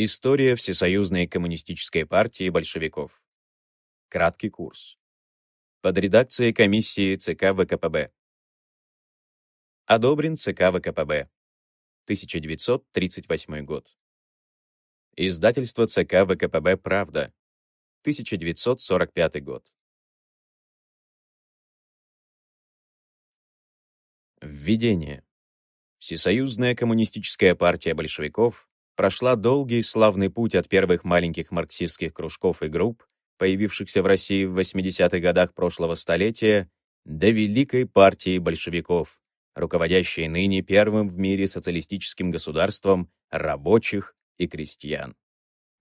История Всесоюзной коммунистической партии большевиков. Краткий курс. Под редакцией комиссии ЦК ВКПБ. Одобрен ЦК ВКПБ. 1938 год. Издательство ЦК ВКПБ «Правда». 1945 год. Введение. Всесоюзная коммунистическая партия большевиков прошла долгий славный путь от первых маленьких марксистских кружков и групп, появившихся в России в 80-х годах прошлого столетия, до великой партии большевиков, руководящей ныне первым в мире социалистическим государством рабочих и крестьян.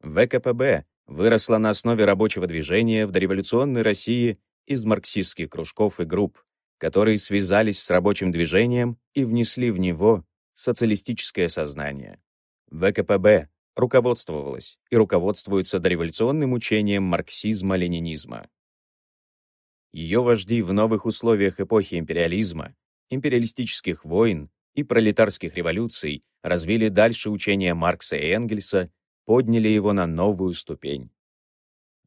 ВКПБ выросла на основе рабочего движения в дореволюционной России из марксистских кружков и групп, которые связались с рабочим движением и внесли в него социалистическое сознание. ВКПБ руководствовалась и руководствуется дореволюционным учением марксизма-ленинизма. Ее вожди в новых условиях эпохи империализма, империалистических войн и пролетарских революций развили дальше учение Маркса и Энгельса, подняли его на новую ступень.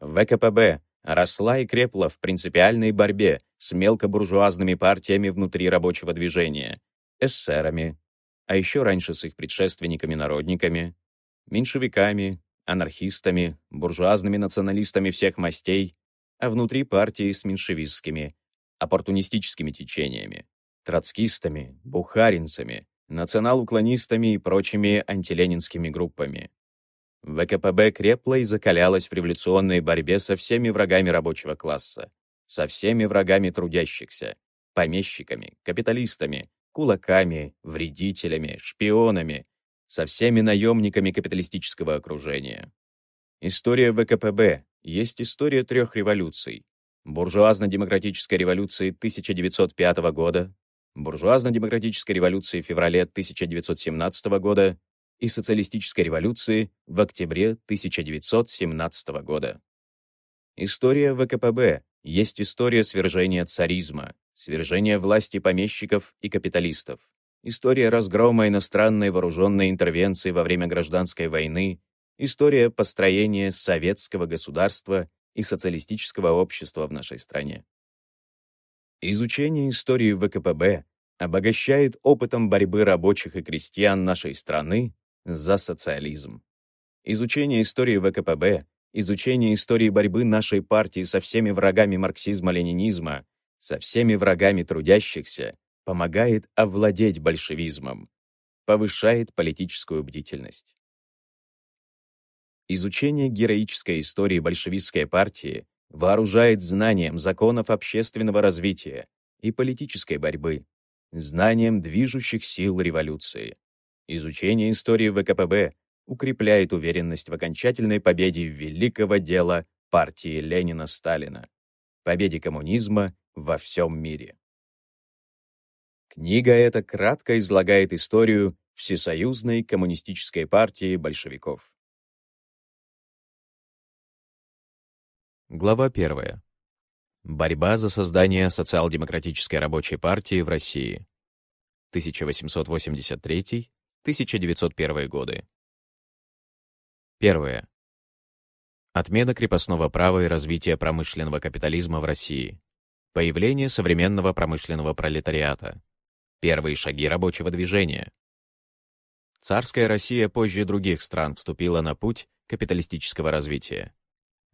ВКПБ росла и крепла в принципиальной борьбе с мелкобуржуазными партиями внутри рабочего движения, эсерами, а еще раньше с их предшественниками-народниками, меньшевиками, анархистами, буржуазными националистами всех мастей, а внутри партии с меньшевистскими, оппортунистическими течениями, троцкистами, бухаринцами, национал-уклонистами и прочими антиленинскими группами. ВКПБ крепла и закалялась в революционной борьбе со всеми врагами рабочего класса, со всеми врагами трудящихся, помещиками, капиталистами, кулаками, вредителями, шпионами, со всеми наемниками капиталистического окружения. История ВКПБ есть история трех революций. Буржуазно-демократической революции 1905 года, буржуазно-демократической революции в феврале 1917 года и социалистической революции в октябре 1917 года. История ВКПБ есть история свержения царизма, свержения власти помещиков и капиталистов, история разгрома иностранной вооруженной интервенции во время гражданской войны, история построения советского государства и социалистического общества в нашей стране. Изучение истории ВКПБ обогащает опытом борьбы рабочих и крестьян нашей страны за социализм. Изучение истории ВКПБ, изучение истории борьбы нашей партии со всеми врагами марксизма-ленинизма, со всеми врагами трудящихся, помогает овладеть большевизмом, повышает политическую бдительность. Изучение героической истории большевистской партии вооружает знанием законов общественного развития и политической борьбы, знанием движущих сил революции. Изучение истории ВКПБ укрепляет уверенность в окончательной победе великого дела партии Ленина-Сталина, победе коммунизма во всем мире. Книга эта кратко излагает историю Всесоюзной коммунистической партии большевиков. Глава 1. Борьба за создание социал-демократической рабочей партии в России. 1883 1901 годы. Первое. Отмена крепостного права и развитие промышленного капитализма в России. Появление современного промышленного пролетариата. Первые шаги рабочего движения. Царская Россия позже других стран вступила на путь капиталистического развития.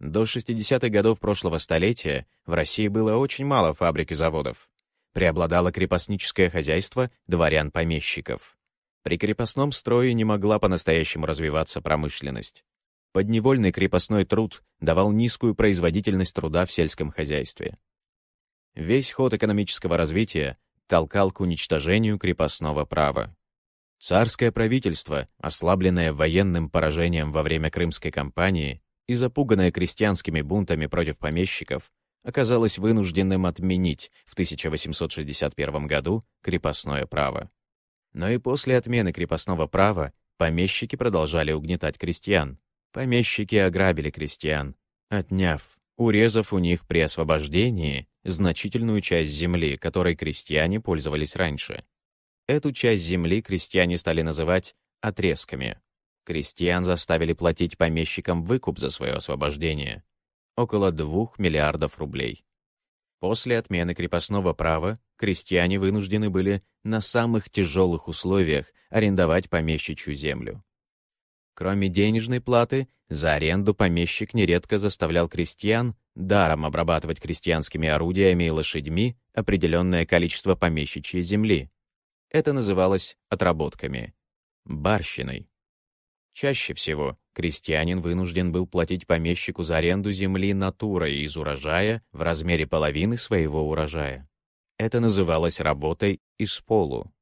До 60-х годов прошлого столетия в России было очень мало фабрик и заводов. Преобладало крепостническое хозяйство дворян-помещиков. При крепостном строе не могла по-настоящему развиваться промышленность. Подневольный крепостной труд давал низкую производительность труда в сельском хозяйстве. Весь ход экономического развития толкал к уничтожению крепостного права. Царское правительство, ослабленное военным поражением во время Крымской кампании и запуганное крестьянскими бунтами против помещиков, оказалось вынужденным отменить в 1861 году крепостное право. Но и после отмены крепостного права помещики продолжали угнетать крестьян. Помещики ограбили крестьян, отняв, урезав у них при освобождении значительную часть земли, которой крестьяне пользовались раньше. Эту часть земли крестьяне стали называть отрезками. крестьян заставили платить помещикам выкуп за свое освобождение — около 2 миллиардов рублей. После отмены крепостного права крестьяне вынуждены были на самых тяжелых условиях арендовать помещичью землю. Кроме денежной платы, за аренду помещик нередко заставлял крестьян даром обрабатывать крестьянскими орудиями и лошадьми определенное количество помещичьей земли. Это называлось отработками, барщиной. Чаще всего крестьянин вынужден был платить помещику за аренду земли натурой из урожая в размере половины своего урожая. Это называлось работой из полу.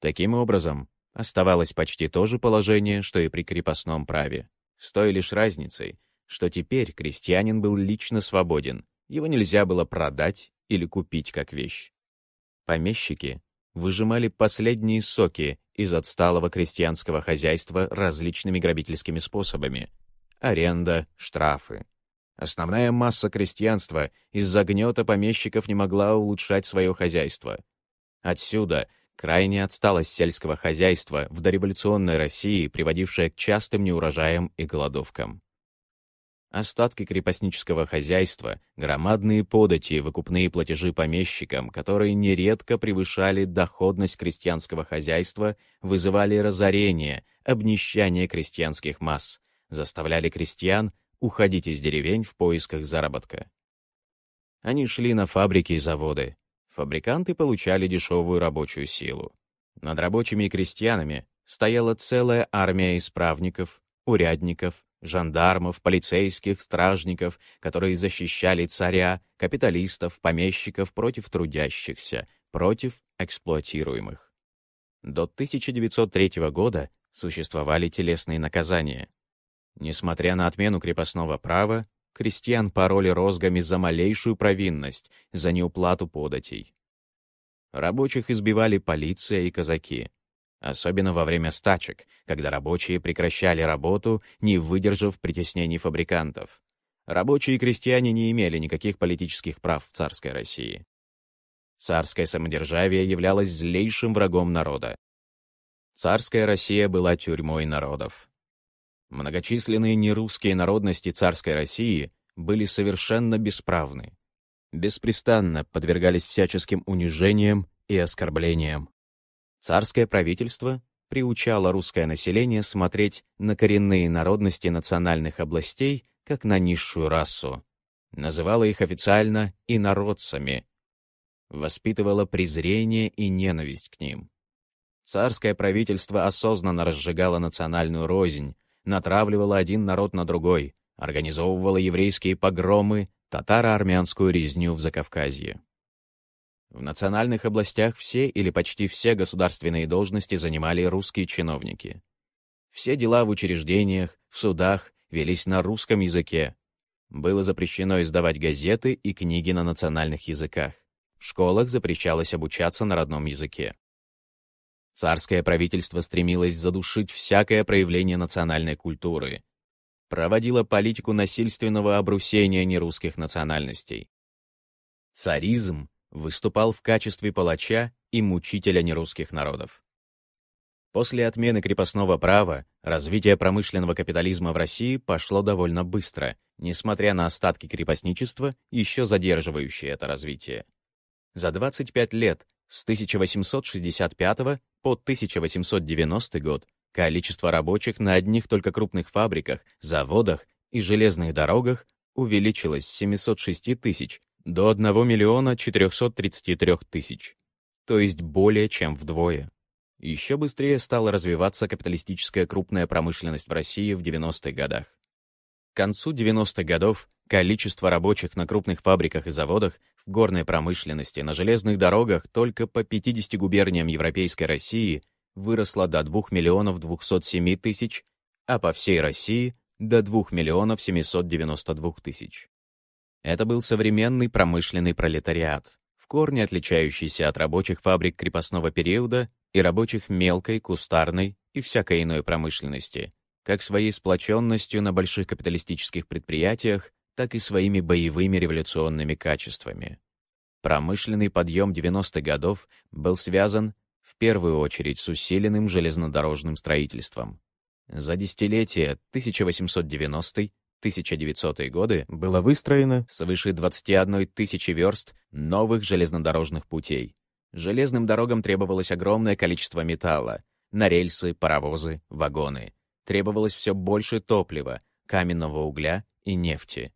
Таким образом, оставалось почти то же положение, что и при крепостном праве, с той лишь разницей, что теперь крестьянин был лично свободен, его нельзя было продать или купить как вещь. Помещики выжимали последние соки из отсталого крестьянского хозяйства различными грабительскими способами. Аренда, штрафы. Основная масса крестьянства из-за гнета помещиков не могла улучшать свое хозяйство. Отсюда крайняя отсталость сельского хозяйства в дореволюционной России, приводившая к частым неурожаям и голодовкам. Остатки крепостнического хозяйства, громадные подати и выкупные платежи помещикам, которые нередко превышали доходность крестьянского хозяйства, вызывали разорение, обнищание крестьянских масс, заставляли крестьян уходить из деревень в поисках заработка. Они шли на фабрики и заводы. Фабриканты получали дешевую рабочую силу. Над рабочими и крестьянами стояла целая армия исправников, урядников, жандармов, полицейских, стражников, которые защищали царя, капиталистов, помещиков против трудящихся, против эксплуатируемых. До 1903 года существовали телесные наказания. Несмотря на отмену крепостного права, крестьян пороли розгами за малейшую провинность, за неуплату податей. Рабочих избивали полиция и казаки. Особенно во время стачек, когда рабочие прекращали работу, не выдержав притеснений фабрикантов. Рабочие и крестьяне не имели никаких политических прав в царской России. Царское самодержавие являлось злейшим врагом народа. Царская Россия была тюрьмой народов. Многочисленные нерусские народности царской России были совершенно бесправны. Беспрестанно подвергались всяческим унижениям и оскорблениям. Царское правительство приучало русское население смотреть на коренные народности национальных областей как на низшую расу, называло их официально инородцами, воспитывало презрение и ненависть к ним. Царское правительство осознанно разжигало национальную рознь, натравливало один народ на другой, организовывало еврейские погромы, татаро-армянскую резню в Закавказье. В национальных областях все или почти все государственные должности занимали русские чиновники. Все дела в учреждениях, в судах велись на русском языке. Было запрещено издавать газеты и книги на национальных языках. В школах запрещалось обучаться на родном языке. Царское правительство стремилось задушить всякое проявление национальной культуры. Проводило политику насильственного обрусения нерусских национальностей. Царизм выступал в качестве палача и мучителя нерусских народов. После отмены крепостного права развитие промышленного капитализма в России пошло довольно быстро, несмотря на остатки крепостничества, еще задерживающие это развитие. За 25 лет, с 1865 по 1890 год, количество рабочих на одних только крупных фабриках, заводах и железных дорогах увеличилось с 706 тысяч до 1 миллиона 433 тысяч, то есть более чем вдвое. Еще быстрее стала развиваться капиталистическая крупная промышленность в России в 90-х годах. К концу 90-х годов количество рабочих на крупных фабриках и заводах, в горной промышленности, на железных дорогах только по 50 губерниям Европейской России выросло до 2 миллионов 207 тысяч, а по всей России — до 2 миллионов 792 тысяч. Это был современный промышленный пролетариат, в корне отличающийся от рабочих фабрик крепостного периода и рабочих мелкой, кустарной и всякой иной промышленности, как своей сплоченностью на больших капиталистических предприятиях, так и своими боевыми революционными качествами. Промышленный подъем 90-х годов был связан в первую очередь с усиленным железнодорожным строительством. За десятилетие 1890 1900-е годы было выстроено свыше 21 тысячи верст новых железнодорожных путей. Железным дорогам требовалось огромное количество металла — на рельсы, паровозы, вагоны. Требовалось все больше топлива, каменного угля и нефти.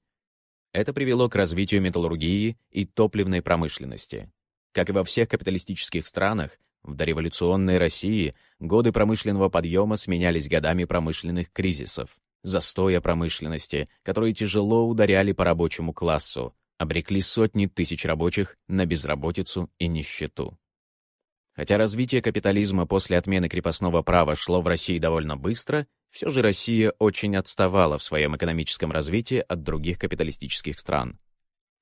Это привело к развитию металлургии и топливной промышленности. Как и во всех капиталистических странах, в дореволюционной России годы промышленного подъема сменялись годами промышленных кризисов застоя промышленности, которые тяжело ударяли по рабочему классу, обрекли сотни тысяч рабочих на безработицу и нищету. Хотя развитие капитализма после отмены крепостного права шло в России довольно быстро, все же Россия очень отставала в своем экономическом развитии от других капиталистических стран.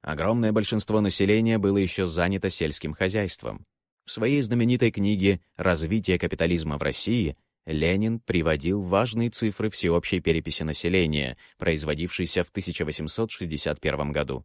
Огромное большинство населения было еще занято сельским хозяйством. В своей знаменитой книге «Развитие капитализма в России» Ленин приводил важные цифры всеобщей переписи населения, производившейся в 1861 году.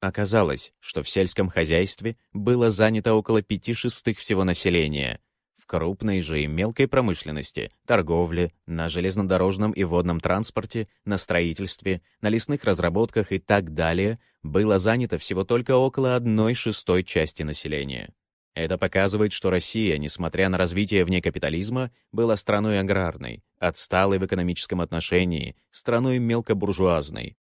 Оказалось, что в сельском хозяйстве было занято около пяти шестых всего населения, в крупной же и мелкой промышленности, торговле, на железнодорожном и водном транспорте, на строительстве, на лесных разработках и так далее было занято всего только около одной шестой части населения. Это показывает, что Россия, несмотря на развитие вне капитализма, была страной аграрной, отсталой в экономическом отношении, страной мелкобуржуазной,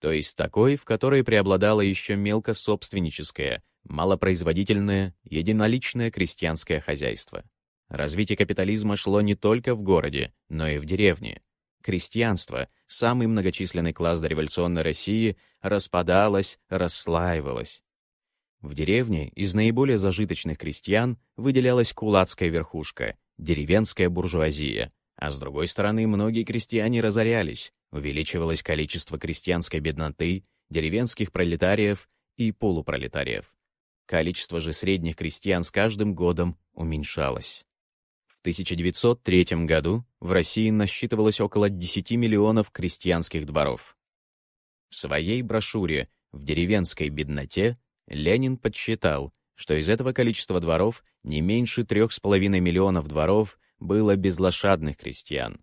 то есть такой, в которой преобладало еще мелкособственническое, малопроизводительное, единоличное крестьянское хозяйство. Развитие капитализма шло не только в городе, но и в деревне. Крестьянство, самый многочисленный класс дореволюционной России, распадалось, расслаивалось. В деревне из наиболее зажиточных крестьян выделялась кулацкая верхушка, деревенская буржуазия, а с другой стороны многие крестьяне разорялись, увеличивалось количество крестьянской бедноты, деревенских пролетариев и полупролетариев. Количество же средних крестьян с каждым годом уменьшалось. 1903 году в России насчитывалось около 10 миллионов крестьянских дворов. В своей брошюре «В деревенской бедноте» Ленин подсчитал, что из этого количества дворов не меньше 3,5 миллионов дворов было безлошадных крестьян.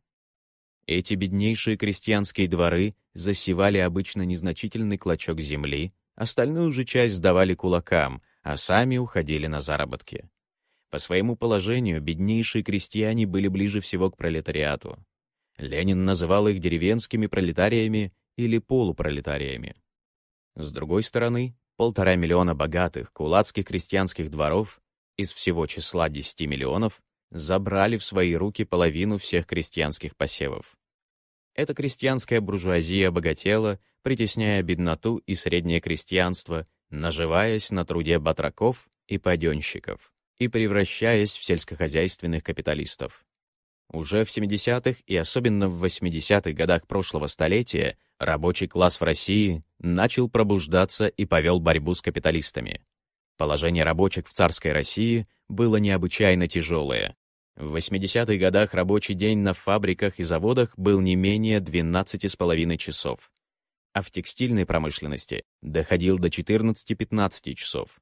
Эти беднейшие крестьянские дворы засевали обычно незначительный клочок земли, остальную же часть сдавали кулакам, а сами уходили на заработки. По своему положению беднейшие крестьяне были ближе всего к пролетариату. Ленин называл их деревенскими пролетариями или полупролетариями. С другой стороны, полтора миллиона богатых кулацких крестьянских дворов из всего числа 10 миллионов забрали в свои руки половину всех крестьянских посевов. Эта крестьянская буржуазия обогатела, притесняя бедноту и среднее крестьянство, наживаясь на труде батраков и паденщиков и превращаясь в сельскохозяйственных капиталистов. Уже в 70-х и особенно в 80-х годах прошлого столетия рабочий класс в России начал пробуждаться и повел борьбу с капиталистами. Положение рабочих в царской России было необычайно тяжелое. В 80-х годах рабочий день на фабриках и заводах был не менее 12,5 часов, а в текстильной промышленности доходил до 14-15 часов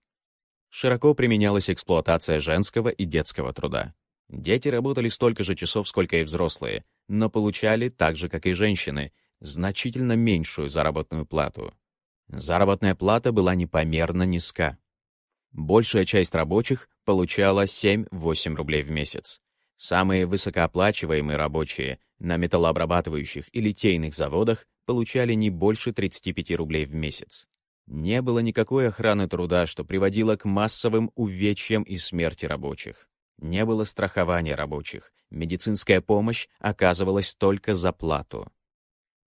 широко применялась эксплуатация женского и детского труда. Дети работали столько же часов, сколько и взрослые, но получали, так же как и женщины, значительно меньшую заработную плату. Заработная плата была непомерно низка. Большая часть рабочих получала 7-8 рублей в месяц. Самые высокооплачиваемые рабочие на металлообрабатывающих и литейных заводах получали не больше 35 рублей в месяц. Не было никакой охраны труда, что приводило к массовым увечьям и смерти рабочих. Не было страхования рабочих. Медицинская помощь оказывалась только за плату.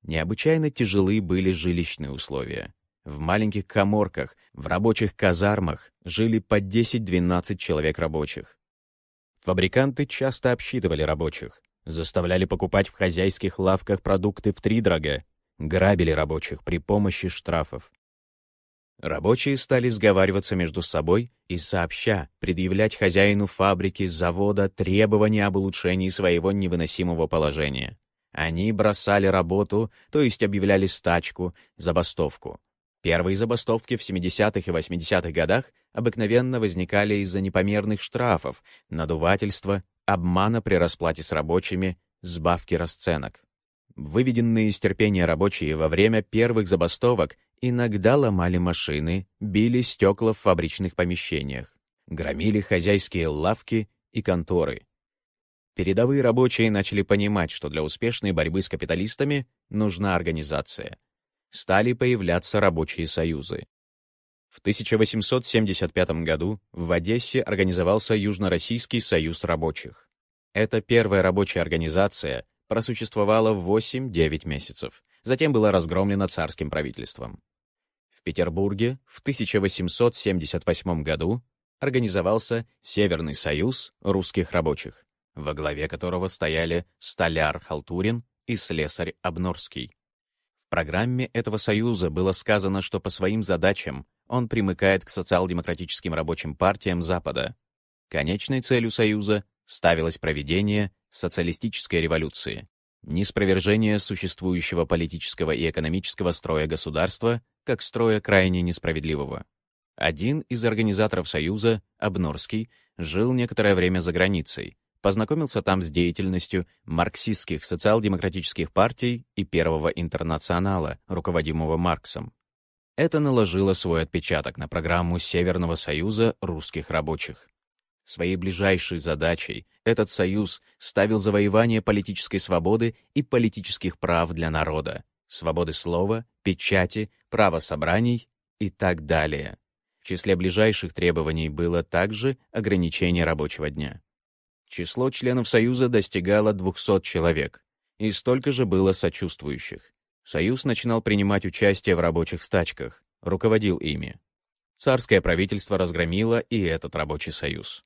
Необычайно тяжелы были жилищные условия. В маленьких коморках, в рабочих казармах жили по 10-12 человек рабочих. Фабриканты часто обсчитывали рабочих, заставляли покупать в хозяйских лавках продукты втридорога, грабили рабочих при помощи штрафов, Рабочие стали сговариваться между собой и сообща предъявлять хозяину фабрики, завода требования об улучшении своего невыносимого положения. Они бросали работу, то есть объявляли стачку, забастовку. Первые забастовки в 70-х и 80-х годах обыкновенно возникали из-за непомерных штрафов, надувательства, обмана при расплате с рабочими, сбавки расценок. Выведенные из терпения рабочие во время первых забастовок иногда ломали машины, били стекла в фабричных помещениях, громили хозяйские лавки и конторы. Передовые рабочие начали понимать, что для успешной борьбы с капиталистами нужна организация. Стали появляться рабочие союзы. В 1875 году в Одессе организовался Южно-Российский союз рабочих. Это первая рабочая организация, просуществовала 8-9 месяцев, затем была разгромлена царским правительством. В Петербурге в 1878 году организовался Северный союз русских рабочих, во главе которого стояли столяр Халтурин и слесарь Обнорский. В программе этого союза было сказано, что по своим задачам он примыкает к социал-демократическим рабочим партиям Запада. Конечной целью Союза ставилось проведение социалистической революции, неспровержение существующего политического и экономического строя государства как строя крайне несправедливого. Один из организаторов Союза, Обнорский, жил некоторое время за границей, познакомился там с деятельностью марксистских социал-демократических партий и Первого интернационала, руководимого Марксом. Это наложило свой отпечаток на программу Северного союза русских рабочих. Своей ближайшей задачей этот союз ставил завоевание политической свободы и политических прав для народа, свободы слова, печати, права собраний и так далее. В числе ближайших требований было также ограничение рабочего дня. Число членов Союза достигало 200 человек, и столько же было сочувствующих. Союз начинал принимать участие в рабочих стачках, руководил ими. Царское правительство разгромило и этот рабочий союз.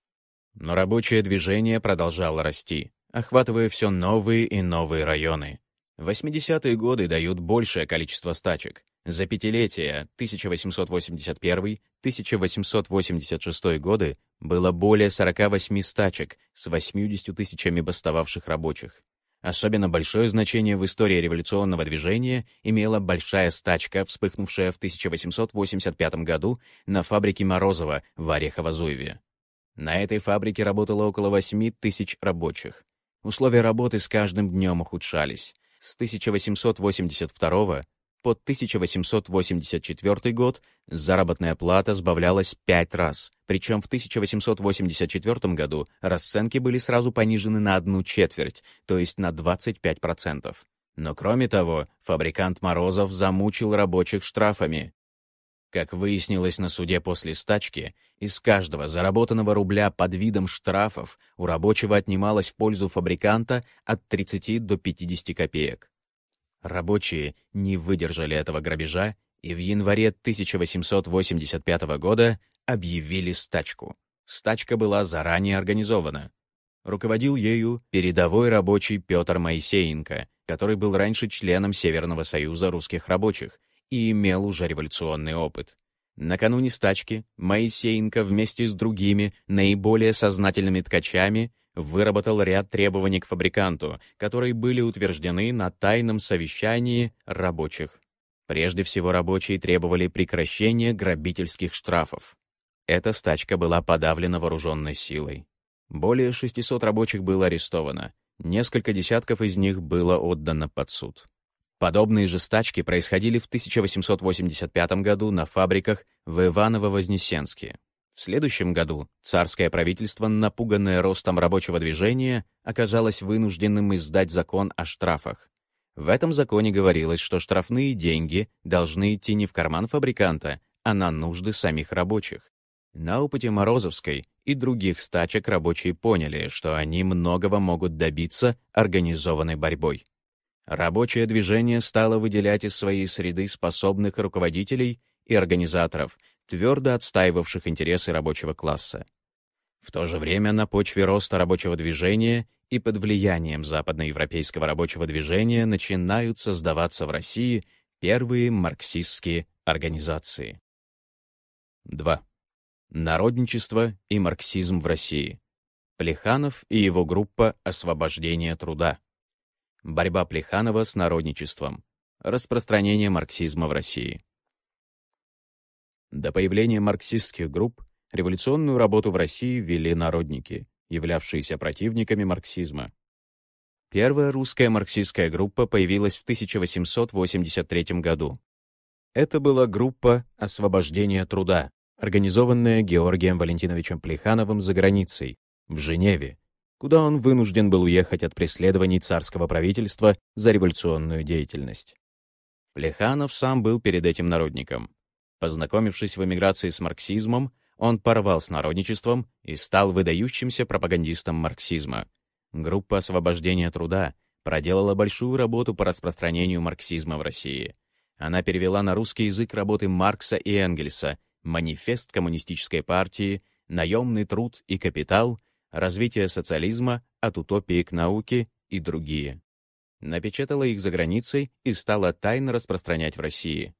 Но рабочее движение продолжало расти, охватывая все новые и новые районы. 80-е годы дают большее количество стачек. За пятилетие 1881-1886 годы было более 48 стачек с 80 тысячами бастовавших рабочих. Особенно большое значение в истории революционного движения имела большая стачка, вспыхнувшая в 1885 году на фабрике Морозова в Орехово-Зуеве. На этой фабрике работало около 8 тысяч рабочих. Условия работы с каждым днем ухудшались. С 1882 по 1884 год заработная плата сбавлялась пять раз, причем в 1884 году расценки были сразу понижены на одну четверть, то есть на 25%. Но кроме того, фабрикант Морозов замучил рабочих штрафами. Как выяснилось на суде после стачки, из каждого заработанного рубля под видом штрафов у рабочего отнималось в пользу фабриканта от 30 до 50 копеек. Рабочие не выдержали этого грабежа и в январе 1885 года объявили стачку. Стачка была заранее организована. Руководил ею передовой рабочий Петр Моисеенко, который был раньше членом Северного союза русских рабочих и имел уже революционный опыт. Накануне стачки Моисеенко вместе с другими, наиболее сознательными ткачами выработал ряд требований к фабриканту, которые были утверждены на тайном совещании рабочих. Прежде всего, рабочие требовали прекращения грабительских штрафов. Эта стачка была подавлена вооруженной силой. Более 600 рабочих было арестовано, несколько десятков из них было отдано под суд. Подобные же стачки происходили в 1885 году на фабриках в Иваново-Вознесенске. В следующем году царское правительство, напуганное ростом рабочего движения, оказалось вынужденным издать закон о штрафах. В этом законе говорилось, что штрафные деньги должны идти не в карман фабриканта, а на нужды самих рабочих. На опыте Морозовской и других стачек рабочие поняли, что они многого могут добиться организованной борьбой. Рабочее движение стало выделять из своей среды способных руководителей и организаторов, твердо отстаивавших интересы рабочего класса. В то же время на почве роста рабочего движения и под влиянием западноевропейского рабочего движения начинают создаваться в России первые марксистские организации. 2. Народничество и марксизм в России. Плеханов и его группа освобождения труда». Борьба Плеханова с народничеством. Распространение марксизма в России. До появления марксистских групп революционную работу в России вели народники, являвшиеся противниками марксизма. Первая русская марксистская группа появилась в 1883 году. Это была группа освобождения труда, организованная Георгием Валентиновичем Плехановым за границей, в Женеве, куда он вынужден был уехать от преследований царского правительства за революционную деятельность. Плеханов сам был перед этим народником. Познакомившись в эмиграции с марксизмом, он порвал с народничеством и стал выдающимся пропагандистом марксизма. Группа освобождения труда проделала большую работу по распространению марксизма в России. Она перевела на русский язык работы Маркса и Энгельса, манифест коммунистической партии, наемный труд и капитал, развитие социализма от утопии к науке и другие. Напечатала их за границей и стала тайно распространять в России.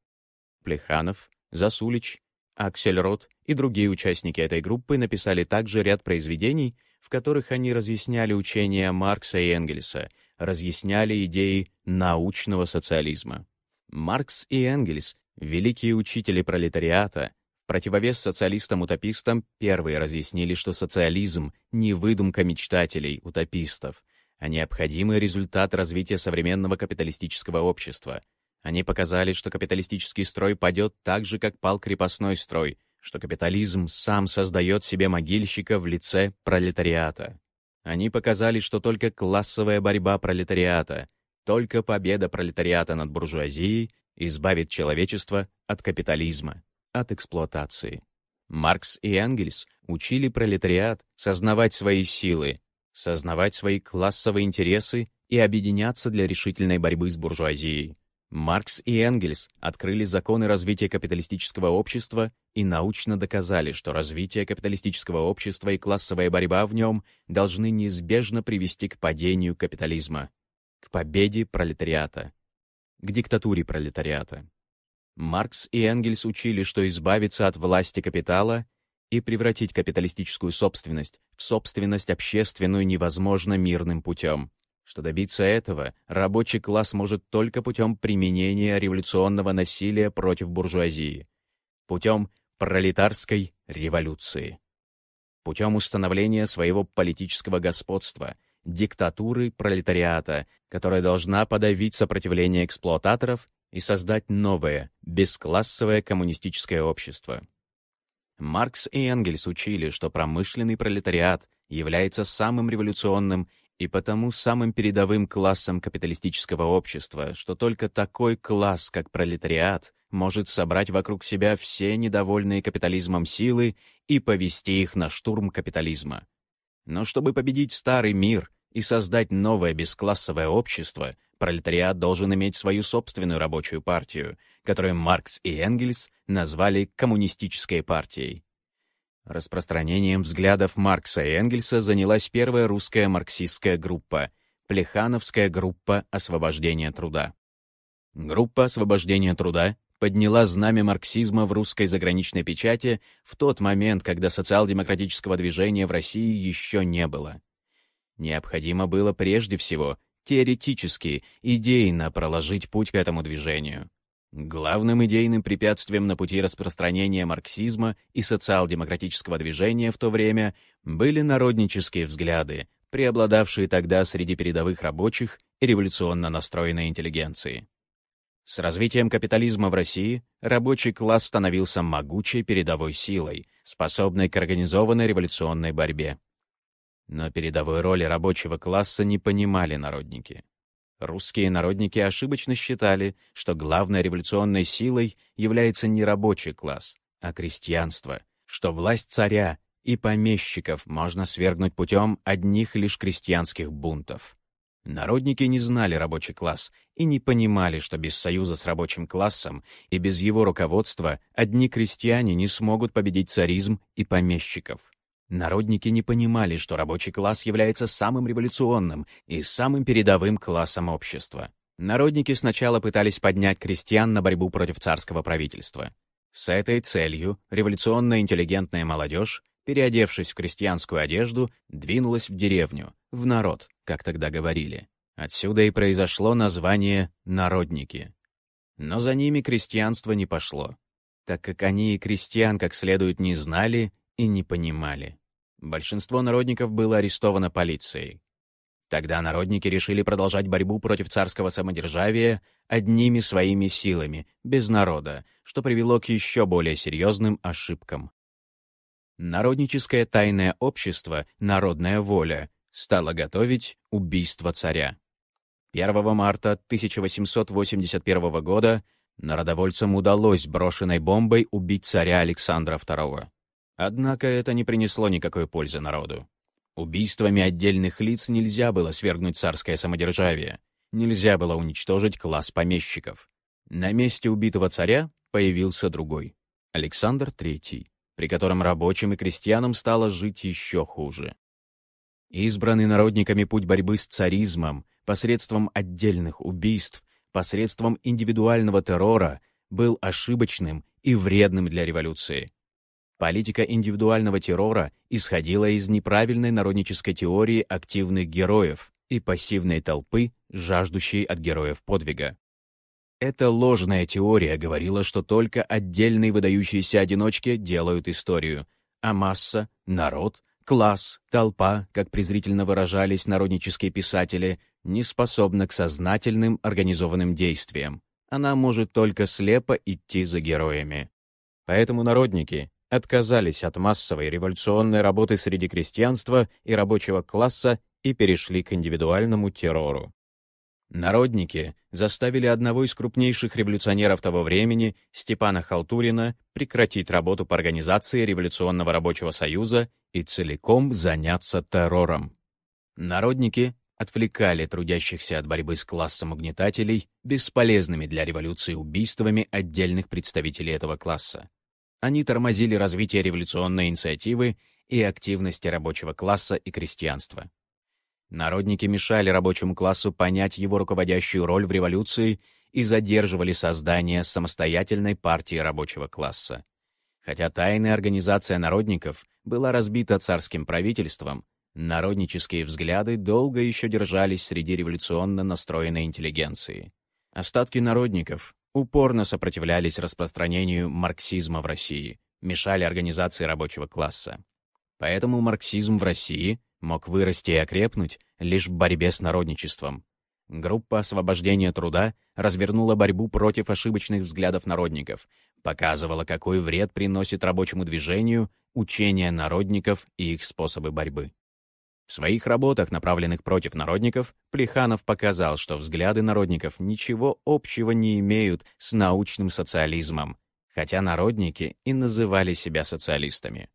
Плеханов, Засулич, Аксельрод и другие участники этой группы написали также ряд произведений, в которых они разъясняли учения Маркса и Энгельса, разъясняли идеи научного социализма. Маркс и Энгельс, великие учители пролетариата, противовес социалистам-утопистам первые разъяснили, что социализм — не выдумка мечтателей, утопистов, а необходимый результат развития современного капиталистического общества. Они показали, что капиталистический строй падет так же, как пал крепостной строй, что капитализм сам создает себе могильщика в лице пролетариата. Они показали, что только классовая борьба пролетариата, только победа пролетариата над буржуазией избавит человечество от капитализма от эксплуатации. Маркс и Энгельс учили пролетариат сознавать свои силы, сознавать свои классовые интересы и объединяться для решительной борьбы с буржуазией. Маркс и Энгельс открыли законы развития капиталистического общества и научно доказали, что развитие капиталистического общества и классовая борьба в нем должны неизбежно привести к падению капитализма, к победе пролетариата, к диктатуре пролетариата. Маркс и Энгельс учили, что избавиться от власти капитала и превратить капиталистическую собственность в собственность общественную невозможно мирным путем. Что добиться этого рабочий класс может только путем применения революционного насилия против буржуазии, путем пролетарской революции, путем установления своего политического господства, диктатуры пролетариата, которая должна подавить сопротивление эксплуататоров и создать новое, бесклассовое коммунистическое общество. Маркс и Энгельс учили, что промышленный пролетариат является самым революционным и потому самым передовым классом капиталистического общества, что только такой класс, как пролетариат, может собрать вокруг себя все недовольные капитализмом силы и повести их на штурм капитализма. Но чтобы победить старый мир и создать новое бесклассовое общество, пролетариат должен иметь свою собственную рабочую партию, которую Маркс и Энгельс назвали коммунистической партией. Распространением взглядов Маркса и Энгельса занялась первая русская марксистская группа — Плехановская группа освобождения труда. Группа освобождения труда подняла знамя марксизма в русской заграничной печати в тот момент, когда социал-демократического движения в России еще не было. Необходимо было прежде всего теоретически, идейно проложить путь к этому движению. Главным идейным препятствием на пути распространения марксизма и социал-демократического движения в то время были народнические взгляды, преобладавшие тогда среди передовых рабочих и революционно настроенной интеллигенции. С развитием капитализма в России рабочий класс становился могучей передовой силой, способной к организованной революционной борьбе. Но передовой роли рабочего класса не понимали народники. Русские народники ошибочно считали, что главной революционной силой является не рабочий класс, а крестьянство, что власть царя и помещиков можно свергнуть путем одних лишь крестьянских бунтов. Народники не знали рабочий класс и не понимали, что без союза с рабочим классом и без его руководства одни крестьяне не смогут победить царизм и помещиков. Народники не понимали, что рабочий класс является самым революционным и самым передовым классом общества. Народники сначала пытались поднять крестьян на борьбу против царского правительства. С этой целью революционная интеллигентная молодежь, переодевшись в крестьянскую одежду, двинулась в деревню, в народ, как тогда говорили. Отсюда и произошло название «народники». Но за ними крестьянство не пошло, так как они и крестьян как следует не знали и не понимали. Большинство народников было арестовано полицией. Тогда народники решили продолжать борьбу против царского самодержавия одними своими силами, без народа, что привело к еще более серьезным ошибкам. Народническое тайное общество «Народная воля» стало готовить убийство царя. 1 марта 1881 года народовольцам удалось брошенной бомбой убить царя Александра II. Однако это не принесло никакой пользы народу. Убийствами отдельных лиц нельзя было свергнуть царское самодержавие, нельзя было уничтожить класс помещиков. На месте убитого царя появился другой — Александр III, при котором рабочим и крестьянам стало жить еще хуже. Избранный народниками путь борьбы с царизмом посредством отдельных убийств, посредством индивидуального террора был ошибочным и вредным для революции. Политика индивидуального террора исходила из неправильной народнической теории активных героев и пассивной толпы, жаждущей от героев подвига. Эта ложная теория говорила, что только отдельные выдающиеся одиночки делают историю, а масса, народ, класс, толпа, как презрительно выражались народнические писатели, не способна к сознательным организованным действиям. Она может только слепо идти за героями. Поэтому народники, отказались от массовой революционной работы среди крестьянства и рабочего класса и перешли к индивидуальному террору. Народники заставили одного из крупнейших революционеров того времени, Степана Халтурина, прекратить работу по организации Революционного рабочего союза и целиком заняться террором. Народники отвлекали трудящихся от борьбы с классом угнетателей бесполезными для революции убийствами отдельных представителей этого класса. Они тормозили развитие революционной инициативы и активности рабочего класса и крестьянства. Народники мешали рабочему классу понять его руководящую роль в революции и задерживали создание самостоятельной партии рабочего класса. Хотя тайная организация народников была разбита царским правительством, народнические взгляды долго еще держались среди революционно настроенной интеллигенции. Остатки народников, упорно сопротивлялись распространению марксизма в России, мешали организации рабочего класса. Поэтому марксизм в России мог вырасти и окрепнуть лишь в борьбе с народничеством. Группа освобождения труда развернула борьбу против ошибочных взглядов народников, показывала, какой вред приносит рабочему движению учение народников и их способы борьбы. В своих работах, направленных против народников, Плеханов показал, что взгляды народников ничего общего не имеют с научным социализмом, хотя народники и называли себя социалистами.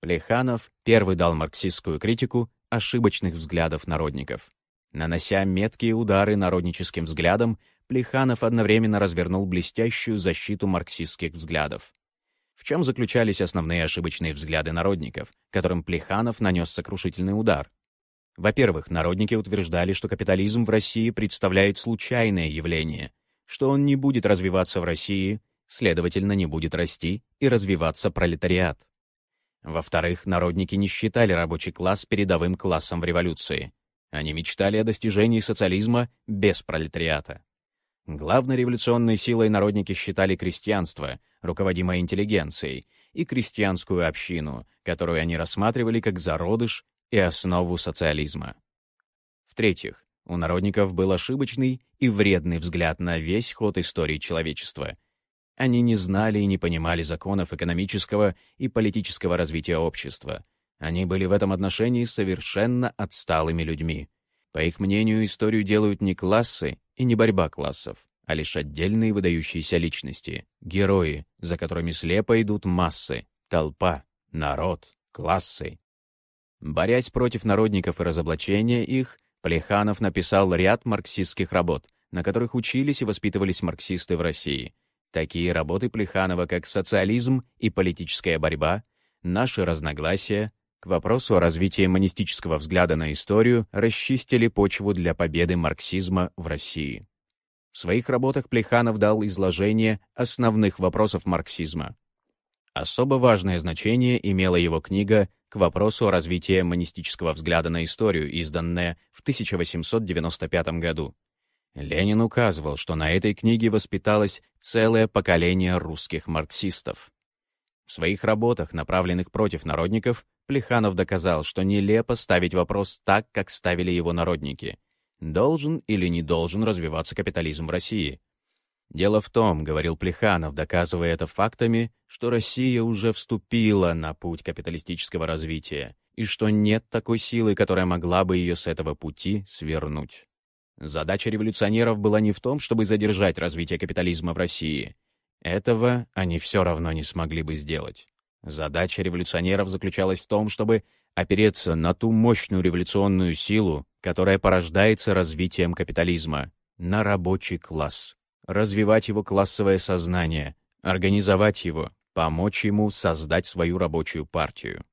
Плеханов первый дал марксистскую критику ошибочных взглядов народников. Нанося меткие удары народническим взглядам, Плеханов одновременно развернул блестящую защиту марксистских взглядов. Чем заключались основные ошибочные взгляды народников, которым Плеханов нанес сокрушительный удар? Во-первых, народники утверждали, что капитализм в России представляет случайное явление, что он не будет развиваться в России, следовательно, не будет расти и развиваться пролетариат. Во-вторых, народники не считали рабочий класс передовым классом в революции. Они мечтали о достижении социализма без пролетариата. Главной революционной силой народники считали крестьянство, руководимое интеллигенцией, и крестьянскую общину, которую они рассматривали как зародыш и основу социализма. В-третьих, у народников был ошибочный и вредный взгляд на весь ход истории человечества. Они не знали и не понимали законов экономического и политического развития общества. Они были в этом отношении совершенно отсталыми людьми. По их мнению, историю делают не классы и не борьба классов, а лишь отдельные выдающиеся личности, герои, за которыми слепо идут массы, толпа, народ, классы, Борясь против народников и разоблачения их, Плеханов написал ряд марксистских работ, на которых учились и воспитывались марксисты в России. Такие работы Плеханова, как «Социализм и политическая борьба», «Наши разногласия», вопросу о развитии монистического взгляда на историю расчистили почву для победы марксизма в России. В своих работах Плеханов дал изложение основных вопросов марксизма. Особо важное значение имела его книга «К вопросу о развитии монистического взгляда на историю», изданная в 1895 году. Ленин указывал, что на этой книге воспиталось целое поколение русских марксистов. В своих работах, направленных против народников, Плеханов доказал, что нелепо ставить вопрос так, как ставили его народники. Должен или не должен развиваться капитализм в России? Дело в том, говорил Плеханов, доказывая это фактами, что Россия уже вступила на путь капиталистического развития, и что нет такой силы, которая могла бы ее с этого пути свернуть. Задача революционеров была не в том, чтобы задержать развитие капитализма в России. Этого они все равно не смогли бы сделать. Задача революционеров заключалась в том, чтобы опереться на ту мощную революционную силу, которая порождается развитием капитализма, на рабочий класс, развивать его классовое сознание, организовать его, помочь ему создать свою рабочую партию.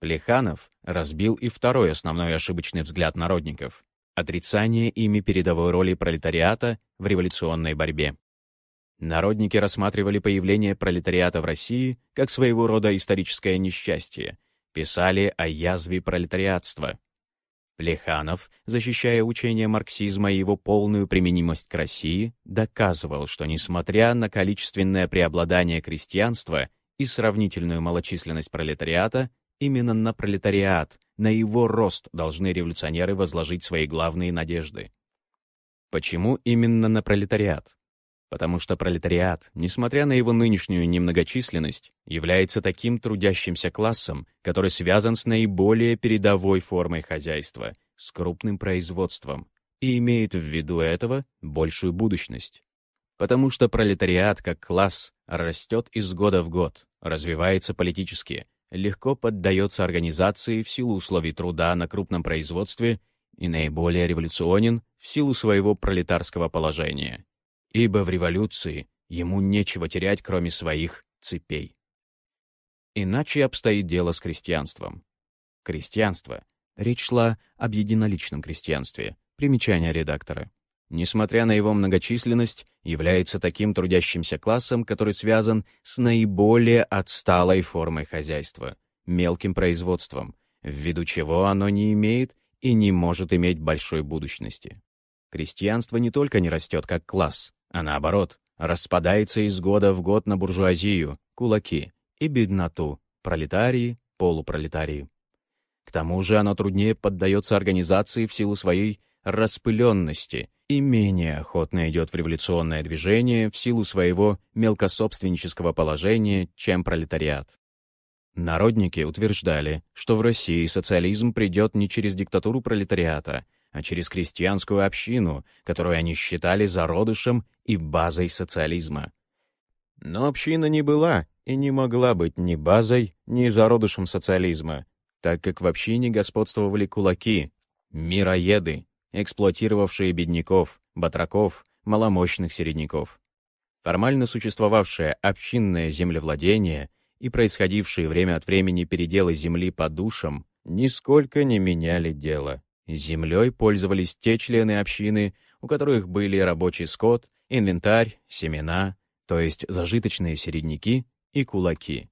Плеханов разбил и второй основной ошибочный взгляд народников — отрицание ими передовой роли пролетариата в революционной борьбе. Народники рассматривали появление пролетариата в России как своего рода историческое несчастье, писали о язве пролетариатства. Плеханов, защищая учение марксизма и его полную применимость к России, доказывал, что несмотря на количественное преобладание крестьянства и сравнительную малочисленность пролетариата, именно на пролетариат, на его рост должны революционеры возложить свои главные надежды. Почему именно на пролетариат? Потому что пролетариат, несмотря на его нынешнюю немногочисленность, является таким трудящимся классом, который связан с наиболее передовой формой хозяйства, с крупным производством, и имеет в виду этого большую будущность. Потому что пролетариат как класс растет из года в год, развивается политически, легко поддается организации в силу условий труда на крупном производстве и наиболее революционен в силу своего пролетарского положения ибо в революции ему нечего терять, кроме своих цепей. Иначе обстоит дело с крестьянством. Крестьянство. Речь шла об единоличном крестьянстве. Примечание редактора. Несмотря на его многочисленность, является таким трудящимся классом, который связан с наиболее отсталой формой хозяйства — мелким производством, ввиду чего оно не имеет и не может иметь большой будущности. Крестьянство не только не растет как класс, а наоборот, распадается из года в год на буржуазию, кулаки и бедноту, пролетарии, полупролетарии. К тому же оно труднее поддается организации в силу своей распыленности и менее охотно идет в революционное движение в силу своего мелкособственнического положения, чем пролетариат. Народники утверждали, что в России социализм придет не через диктатуру пролетариата, а через крестьянскую общину, которую они считали зародышем и базой социализма. Но община не была и не могла быть ни базой, ни зародышем социализма, так как в общине господствовали кулаки, мироеды, эксплуатировавшие бедняков, батраков, маломощных середняков. Формально существовавшее общинное землевладение и происходившие время от времени переделы земли по душам нисколько не меняли дело. Землей пользовались те члены общины, у которых были рабочий скот, инвентарь, семена, то есть зажиточные середняки и кулаки.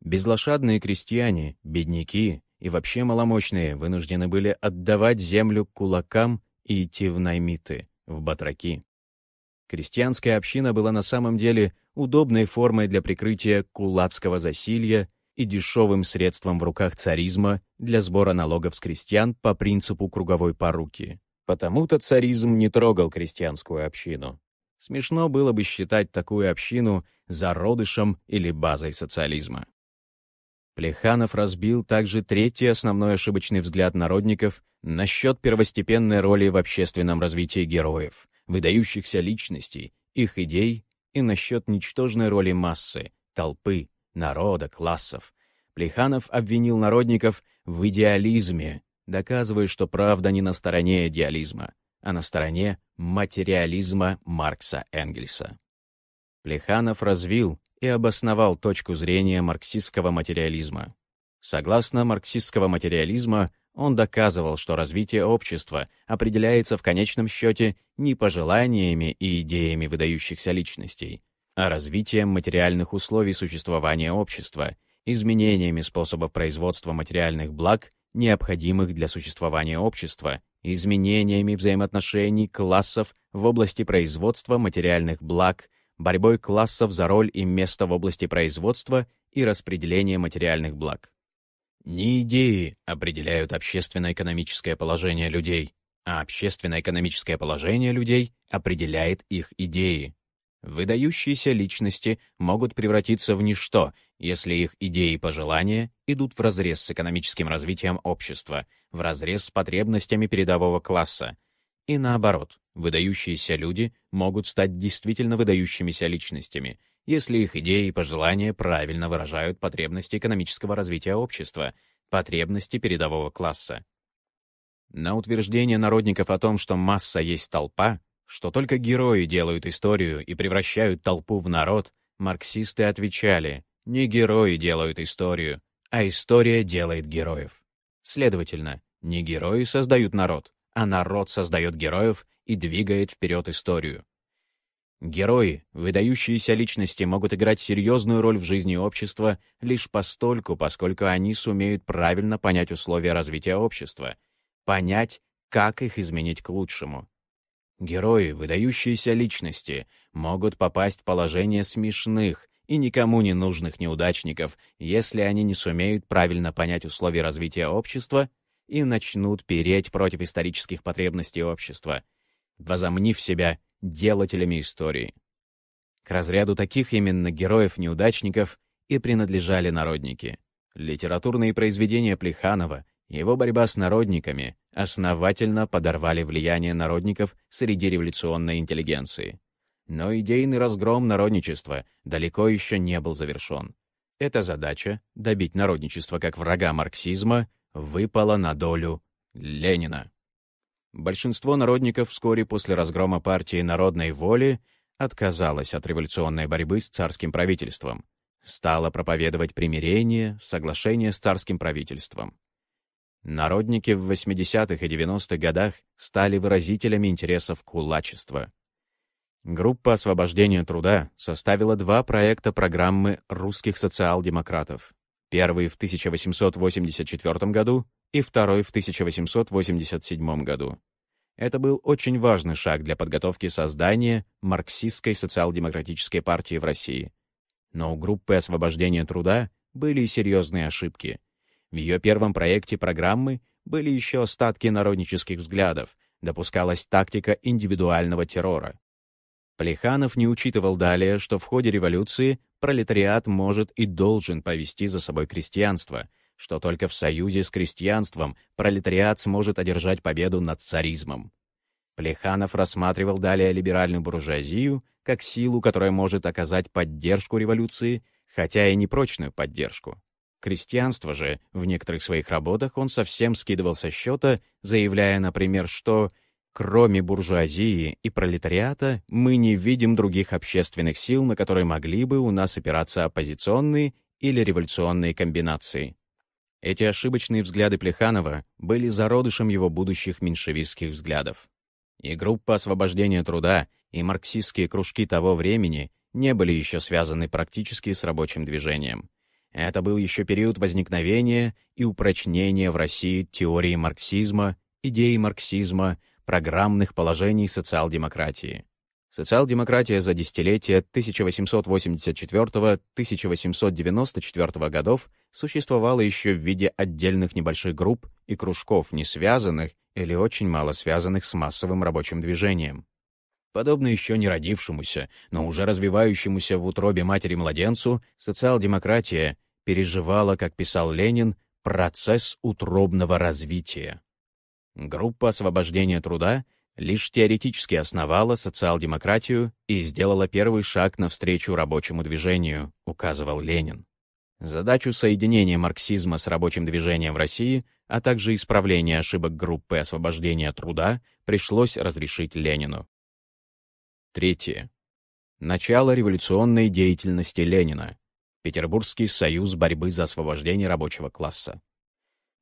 Безлошадные крестьяне, бедняки и вообще маломощные вынуждены были отдавать землю кулакам и идти в наймиты, в батраки. Крестьянская община была на самом деле удобной формой для прикрытия кулацкого засилья и дешевым средством в руках царизма для сбора налогов с крестьян по принципу круговой поруки. Потому-то царизм не трогал крестьянскую общину. Смешно было бы считать такую общину зародышем или базой социализма. Плеханов разбил также третий основной ошибочный взгляд народников насчет первостепенной роли в общественном развитии героев, выдающихся личностей, их идей и насчет ничтожной роли массы, толпы, народа, классов. Плеханов обвинил народников в идеализме, доказывая, что правда не на стороне идеализма, а на стороне материализма Маркса Энгельса. Плеханов развил и обосновал точку зрения марксистского материализма. Согласно марксистского материализма, он доказывал, что развитие общества определяется в конечном счете не пожеланиями и идеями выдающихся личностей, а развитием материальных условий существования общества, изменениями способов производства материальных благ, необходимых для существования общества, изменениями взаимоотношений классов в области производства материальных благ, борьбой классов за роль и место в области производства и распределения материальных благ. Не идеи определяют общественно-экономическое положение людей, а общественно-экономическое положение людей определяет их идеи. Выдающиеся личности могут превратиться в ничто, если их идеи и пожелания идут вразрез с экономическим развитием общества, вразрез с потребностями передового класса. И наоборот, выдающиеся люди могут стать действительно выдающимися личностями, если их идеи и пожелания правильно выражают потребности экономического развития общества, потребности передового класса. На утверждение народников о том, что масса есть толпа, что только герои делают историю и превращают толпу в народ, марксисты отвечали, не герои делают историю, а история делает героев. Следовательно, не герои создают народ, а народ создает героев и двигает вперед историю. Герои, выдающиеся личности, могут играть серьезную роль в жизни общества лишь постольку, поскольку они сумеют правильно понять условия развития общества, понять, как их изменить к лучшему. Герои, выдающиеся личности, могут попасть в положение смешных и никому не нужных неудачников, если они не сумеют правильно понять условия развития общества и начнут переть против исторических потребностей общества, возомнив себя делателями истории. К разряду таких именно героев-неудачников и принадлежали народники. Литературные произведения Плеханова его борьба с народниками основательно подорвали влияние народников среди революционной интеллигенции. Но идейный разгром народничества далеко еще не был завершен. Эта задача — добить народничество как врага марксизма — выпала на долю Ленина. Большинство народников вскоре после разгрома партии народной воли отказалось от революционной борьбы с царским правительством, стало проповедовать примирение, соглашение с царским правительством. Народники в 80-х и 90-х годах стали выразителями интересов кулачества. Группа освобождения труда составила два проекта программы русских социал-демократов. Первый в 1884 году и второй в 1887 году. Это был очень важный шаг для подготовки создания марксистской социал-демократической партии в России. Но у группы освобождения труда были серьезные ошибки — в ее первом проекте программы были еще остатки народнических взглядов, допускалась тактика индивидуального террора. Плеханов не учитывал далее, что в ходе революции пролетариат может и должен повести за собой крестьянство, что только в союзе с крестьянством пролетариат сможет одержать победу над царизмом. Плеханов рассматривал далее либеральную буржуазию как силу, которая может оказать поддержку революции, хотя и непрочную поддержку. Крестьянство же в некоторых своих работах он совсем скидывал со счета, заявляя, например, что кроме буржуазии и пролетариата мы не видим других общественных сил, на которые могли бы у нас опираться оппозиционные или революционные комбинации. Эти ошибочные взгляды Плеханова были зародышем его будущих меньшевистских взглядов. И группа освобождения труда, и марксистские кружки того времени не были еще связаны практически с рабочим движением. Это был еще период возникновения и упрочнения в России теории марксизма, идеи марксизма, программных положений социал-демократии. Социал-демократия за десятилетие 1884-1894 годов существовала еще в виде отдельных небольших групп и кружков, не связанных или очень мало связанных с массовым рабочим движением. Подобно еще не родившемуся, но уже развивающемуся в утробе матери младенцу, социал-демократия переживала, как писал Ленин, процесс утробного развития. Группа освобождения труда лишь теоретически основала социал-демократию и сделала первый шаг навстречу рабочему движению, указывал Ленин. Задачу соединения марксизма с рабочим движением в России, а также исправления ошибок группы освобождения труда пришлось разрешить Ленину. Третье. Начало революционной деятельности Ленина. Петербургский союз борьбы за освобождение рабочего класса.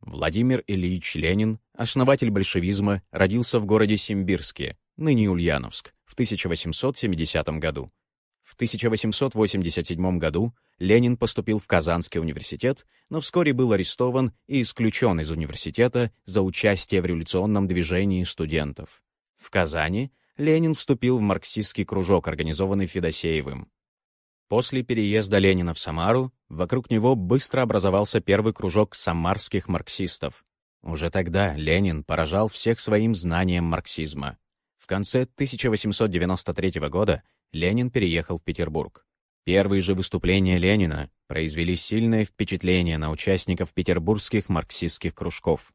Владимир Ильич Ленин, основатель большевизма, родился в городе Симбирске, ныне Ульяновск, в 1870 году. В 1887 году Ленин поступил в Казанский университет, но вскоре был арестован и исключен из университета за участие в революционном движении студентов. В Казани Ленин вступил в марксистский кружок, организованный Федосеевым. После переезда Ленина в Самару вокруг него быстро образовался первый кружок самарских марксистов. Уже тогда Ленин поражал всех своим знанием марксизма. В конце 1893 года Ленин переехал в Петербург. Первые же выступления Ленина произвели сильное впечатление на участников петербургских марксистских кружков.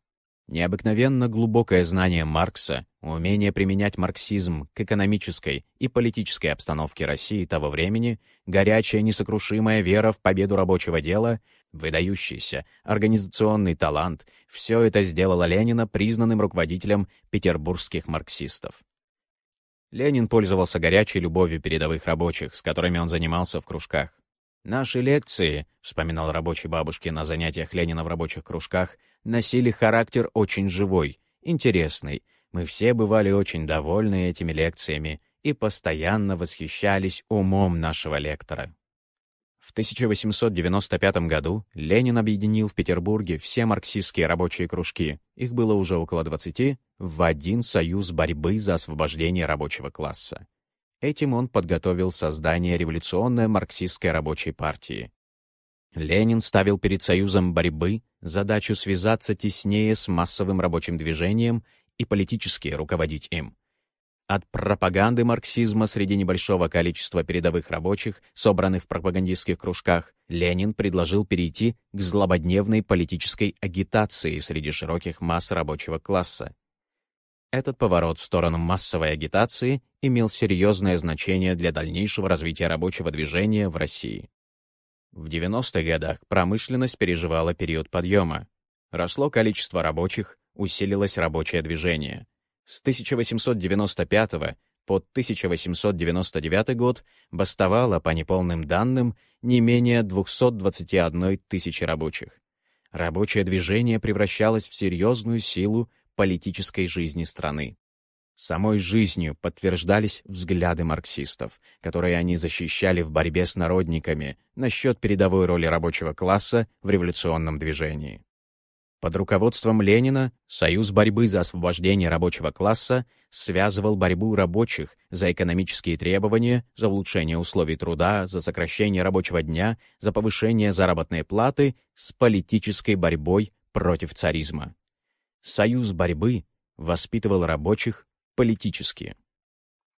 Необыкновенно глубокое знание Маркса, умение применять марксизм к экономической и политической обстановке России того времени, горячая несокрушимая вера в победу рабочего дела, выдающийся организационный талант — все это сделало Ленина признанным руководителем петербургских марксистов. Ленин пользовался горячей любовью передовых рабочих, с которыми он занимался в кружках. «Наши лекции», — вспоминал рабочий бабушки на занятиях Ленина в рабочих кружках, носили характер очень живой, интересный. Мы все бывали очень довольны этими лекциями и постоянно восхищались умом нашего лектора. В 1895 году Ленин объединил в Петербурге все марксистские рабочие кружки, их было уже около 20, в один союз борьбы за освобождение рабочего класса. Этим он подготовил создание революционной марксистской рабочей партии. Ленин ставил перед союзом борьбы задачу связаться теснее с массовым рабочим движением и политически руководить им. От пропаганды марксизма среди небольшого количества передовых рабочих, собранных в пропагандистских кружках, Ленин предложил перейти к злободневной политической агитации среди широких масс рабочего класса. Этот поворот в сторону массовой агитации имел серьезное значение для дальнейшего развития рабочего движения в России. В 90-х годах промышленность переживала период подъема. Росло количество рабочих, усилилось рабочее движение. С 1895 по 1899 год бастовало, по неполным данным, не менее 221 тысячи рабочих. Рабочее движение превращалось в серьезную силу политической жизни страны. Самой жизнью подтверждались взгляды марксистов, которые они защищали в борьбе с народниками насчет передовой роли рабочего класса в революционном движении. Под руководством Ленина Союз борьбы за освобождение рабочего класса связывал борьбу рабочих за экономические требования, за улучшение условий труда, за сокращение рабочего дня, за повышение заработной платы с политической борьбой против царизма. Союз борьбы воспитывал рабочих политически.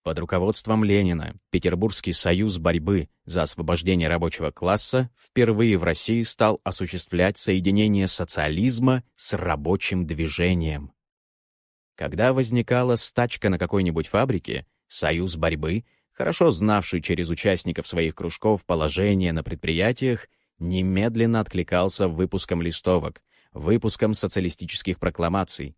Под руководством Ленина Петербургский союз борьбы за освобождение рабочего класса впервые в России стал осуществлять соединение социализма с рабочим движением. Когда возникала стачка на какой-нибудь фабрике, союз борьбы, хорошо знавший через участников своих кружков положение на предприятиях, немедленно откликался выпуском листовок, выпуском социалистических прокламаций.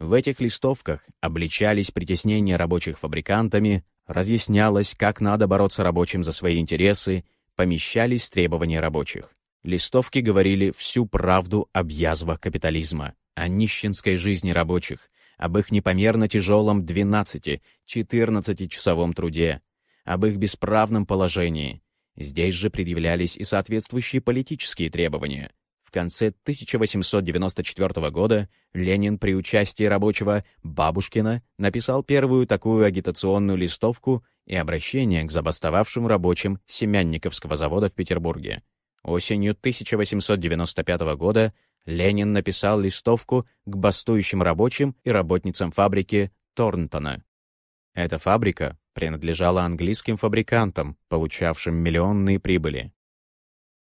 В этих листовках обличались притеснения рабочих фабрикантами, разъяснялось, как надо бороться рабочим за свои интересы, помещались требования рабочих. Листовки говорили всю правду об язвах капитализма, о нищенской жизни рабочих, об их непомерно тяжелом 12-14-часовом труде, об их бесправном положении. Здесь же предъявлялись и соответствующие политические требования, в конце 1894 года Ленин при участии рабочего Бабушкина написал первую такую агитационную листовку и обращение к забастовавшим рабочим Семянниковского завода в Петербурге. Осенью 1895 года Ленин написал листовку к бастующим рабочим и работницам фабрики Торнтона. Эта фабрика принадлежала английским фабрикантам, получавшим миллионные прибыли.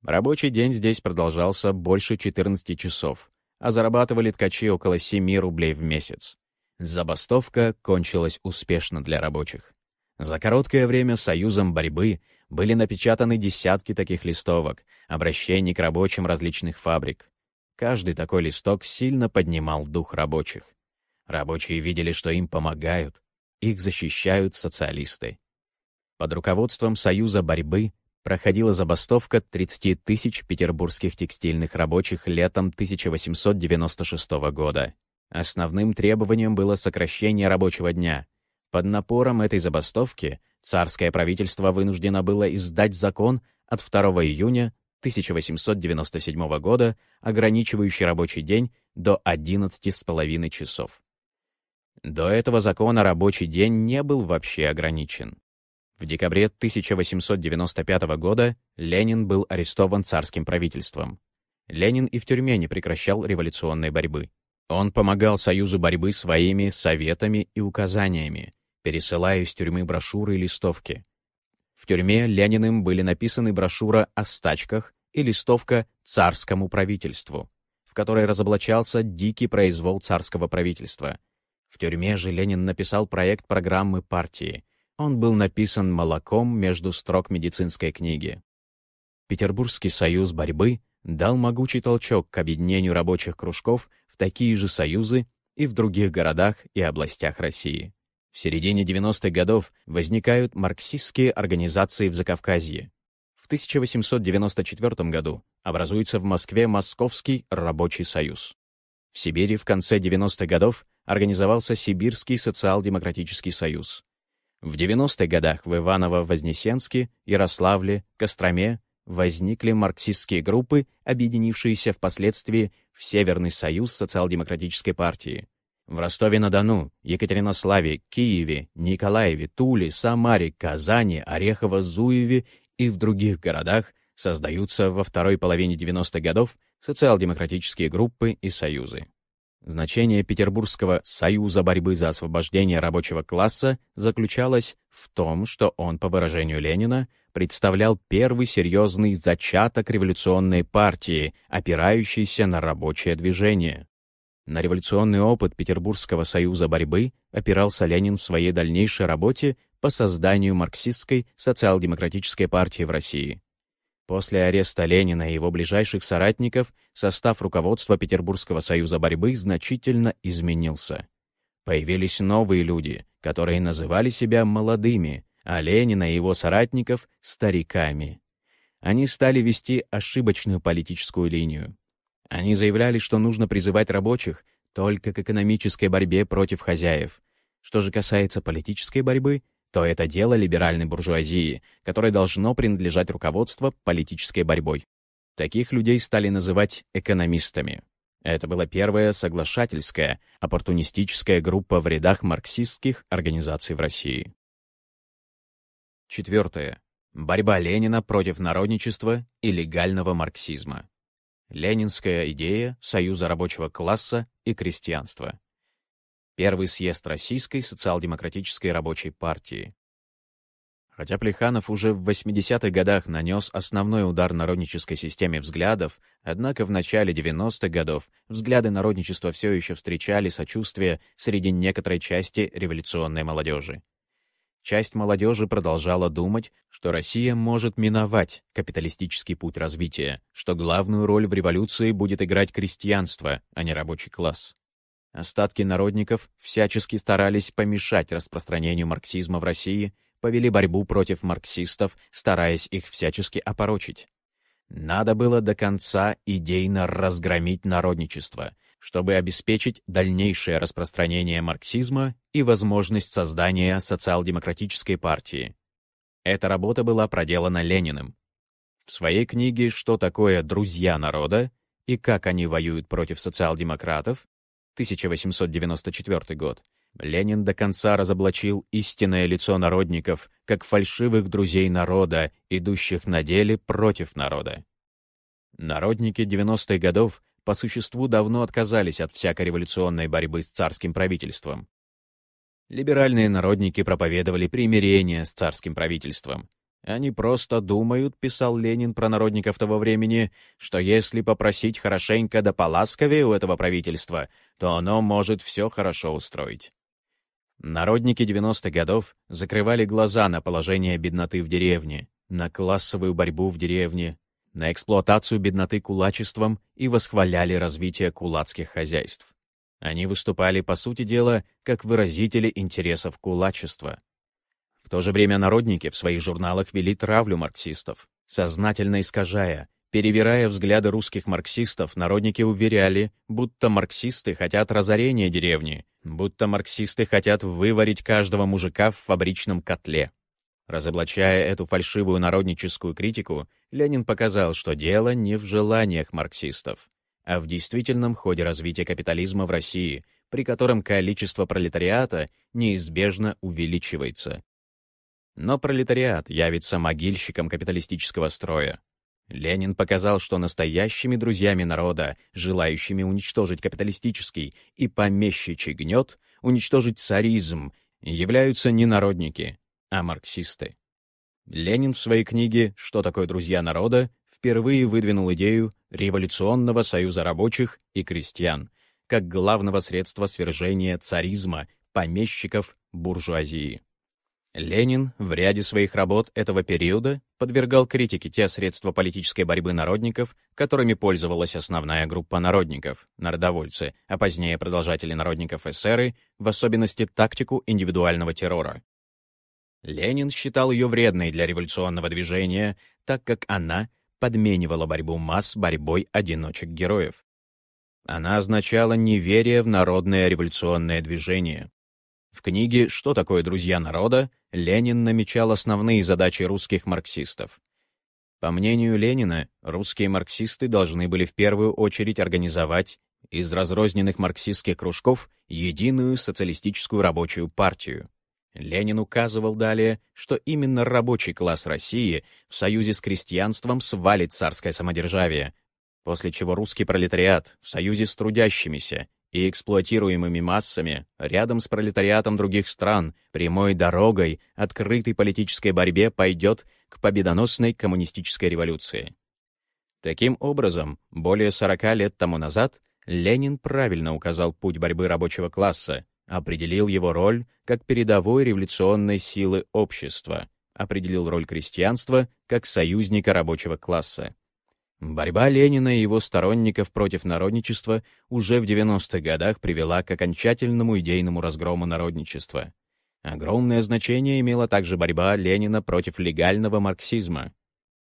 Рабочий день здесь продолжался больше 14 часов, а зарабатывали ткачи около 7 рублей в месяц. Забастовка кончилась успешно для рабочих. За короткое время Союзом борьбы были напечатаны десятки таких листовок, обращений к рабочим различных фабрик. Каждый такой листок сильно поднимал дух рабочих. Рабочие видели, что им помогают, их защищают социалисты. Под руководством Союза борьбы проходила забастовка 30 тысяч петербургских текстильных рабочих летом 1896 года. Основным требованием было сокращение рабочего дня. Под напором этой забастовки царское правительство вынуждено было издать закон от 2 июня 1897 года, ограничивающий рабочий день до 11,5 часов. До этого закона рабочий день не был вообще ограничен. В декабре 1895 года Ленин был арестован царским правительством. Ленин и в тюрьме не прекращал революционной борьбы. Он помогал Союзу борьбы своими советами и указаниями, пересылая из тюрьмы брошюры и листовки. В тюрьме Лениным были написаны брошюра о стачках и листовка «Царскому правительству», в которой разоблачался дикий произвол царского правительства. В тюрьме же Ленин написал проект программы партии. Он был написан молоком между строк медицинской книги. Петербургский союз борьбы дал могучий толчок к объединению рабочих кружков в такие же союзы и в других городах и областях России. В середине 90-х годов возникают марксистские организации в Закавказье. В 1894 году образуется в Москве Московский рабочий союз. В Сибири в конце 90-х годов организовался Сибирский социал-демократический союз. В 90-х годах в Иваново-Вознесенске, Ярославле, Костроме возникли марксистские группы, объединившиеся впоследствии в Северный союз социал-демократической партии. В Ростове-на-Дону, Екатеринославе, Киеве, Николаеве, Туле, Самаре, Казани, Орехово-Зуеве и в других городах создаются во второй половине 90-х годов социал-демократические группы и союзы. Значение Петербургского «Союза борьбы за освобождение рабочего класса» заключалось в том, что он, по выражению Ленина, представлял первый серьезный зачаток революционной партии, опирающийся на рабочее движение. На революционный опыт Петербургского союза борьбы опирался Ленин в своей дальнейшей работе по созданию марксистской социал-демократической партии в России. После ареста Ленина и его ближайших соратников состав руководства Петербургского союза борьбы значительно изменился. Появились новые люди, которые называли себя молодыми, а Ленина и его соратников — стариками. Они стали вести ошибочную политическую линию. Они заявляли, что нужно призывать рабочих только к экономической борьбе против хозяев. Что же касается политической борьбы, то это дело либеральной буржуазии, которой должно принадлежать руководство политической борьбой. Таких людей стали называть экономистами. Это была первая соглашательская, оппортунистическая группа в рядах марксистских организаций в России. Четвертое. Борьба Ленина против народничества и легального марксизма. Ленинская идея Союза рабочего класса и крестьянства. Первый съезд Российской социал-демократической рабочей партии. Хотя Плеханов уже в 80-х годах нанес основной удар народнической системе взглядов, однако в начале 90-х годов взгляды народничества все еще встречали сочувствие среди некоторой части революционной молодежи. Часть молодежи продолжала думать, что Россия может миновать капиталистический путь развития, что главную роль в революции будет играть крестьянство, а не рабочий класс. Остатки народников всячески старались помешать распространению марксизма в России, повели борьбу против марксистов, стараясь их всячески опорочить. Надо было до конца идейно разгромить народничество — чтобы обеспечить дальнейшее распространение марксизма и возможность создания социал-демократической партии. Эта работа была проделана Лениным. В своей книге «Что такое друзья народа» и как они воюют против социал-демократов 1894 год, Ленин до конца разоблачил истинное лицо народников как фальшивых друзей народа, идущих на деле против народа. Народники 90-х годов по существу давно отказались от всякой революционной борьбы с царским правительством. Либеральные народники проповедовали примирение с царским правительством. Они просто думают, писал Ленин про народников того времени, что если попросить хорошенько да поласковее у этого правительства, то оно может все хорошо устроить. Народники 90-х годов закрывали глаза на положение бедноты в деревне, на классовую борьбу в деревне, на эксплуатацию бедноты кулачеством и восхваляли развитие кулацких хозяйств. Они выступали, по сути дела, как выразители интересов кулачества. В то же время народники в своих журналах вели травлю марксистов, сознательно искажая, перевирая взгляды русских марксистов, народники уверяли, будто марксисты хотят разорения деревни, будто марксисты хотят выварить каждого мужика в фабричном котле. Разоблачая эту фальшивую народническую критику, Ленин показал, что дело не в желаниях марксистов, а в действительном ходе развития капитализма в России, при котором количество пролетариата неизбежно увеличивается. Но пролетариат явится могильщиком капиталистического строя. Ленин показал, что настоящими друзьями народа, желающими уничтожить капиталистический и помещичий гнет, уничтожить царизм, являются не народники, а марксисты. Ленин в своей книге «Что такое друзья народа» впервые выдвинул идею революционного союза рабочих и крестьян как главного средства свержения царизма, помещиков, буржуазии. Ленин в ряде своих работ этого периода подвергал критике те средства политической борьбы народников, которыми пользовалась основная группа народников, народовольцы, а позднее продолжатели народников эсеры, в особенности тактику индивидуального террора. Ленин считал ее вредной для революционного движения, так как она подменивала борьбу масс борьбой одиночек-героев. Она означала неверие в народное революционное движение. В книге «Что такое друзья народа» Ленин намечал основные задачи русских марксистов. По мнению Ленина, русские марксисты должны были в первую очередь организовать из разрозненных марксистских кружков единую социалистическую рабочую партию. Ленин указывал далее, что именно рабочий класс России в союзе с крестьянством свалит царское самодержавие, после чего русский пролетариат в союзе с трудящимися и эксплуатируемыми массами, рядом с пролетариатом других стран, прямой дорогой, открытой политической борьбе пойдет к победоносной коммунистической революции. Таким образом, более 40 лет тому назад Ленин правильно указал путь борьбы рабочего класса, определил его роль как передовой революционной силы общества, определил роль крестьянства как союзника рабочего класса. Борьба Ленина и его сторонников против народничества уже в 90-х годах привела к окончательному идейному разгрому народничества. Огромное значение имела также борьба Ленина против легального марксизма.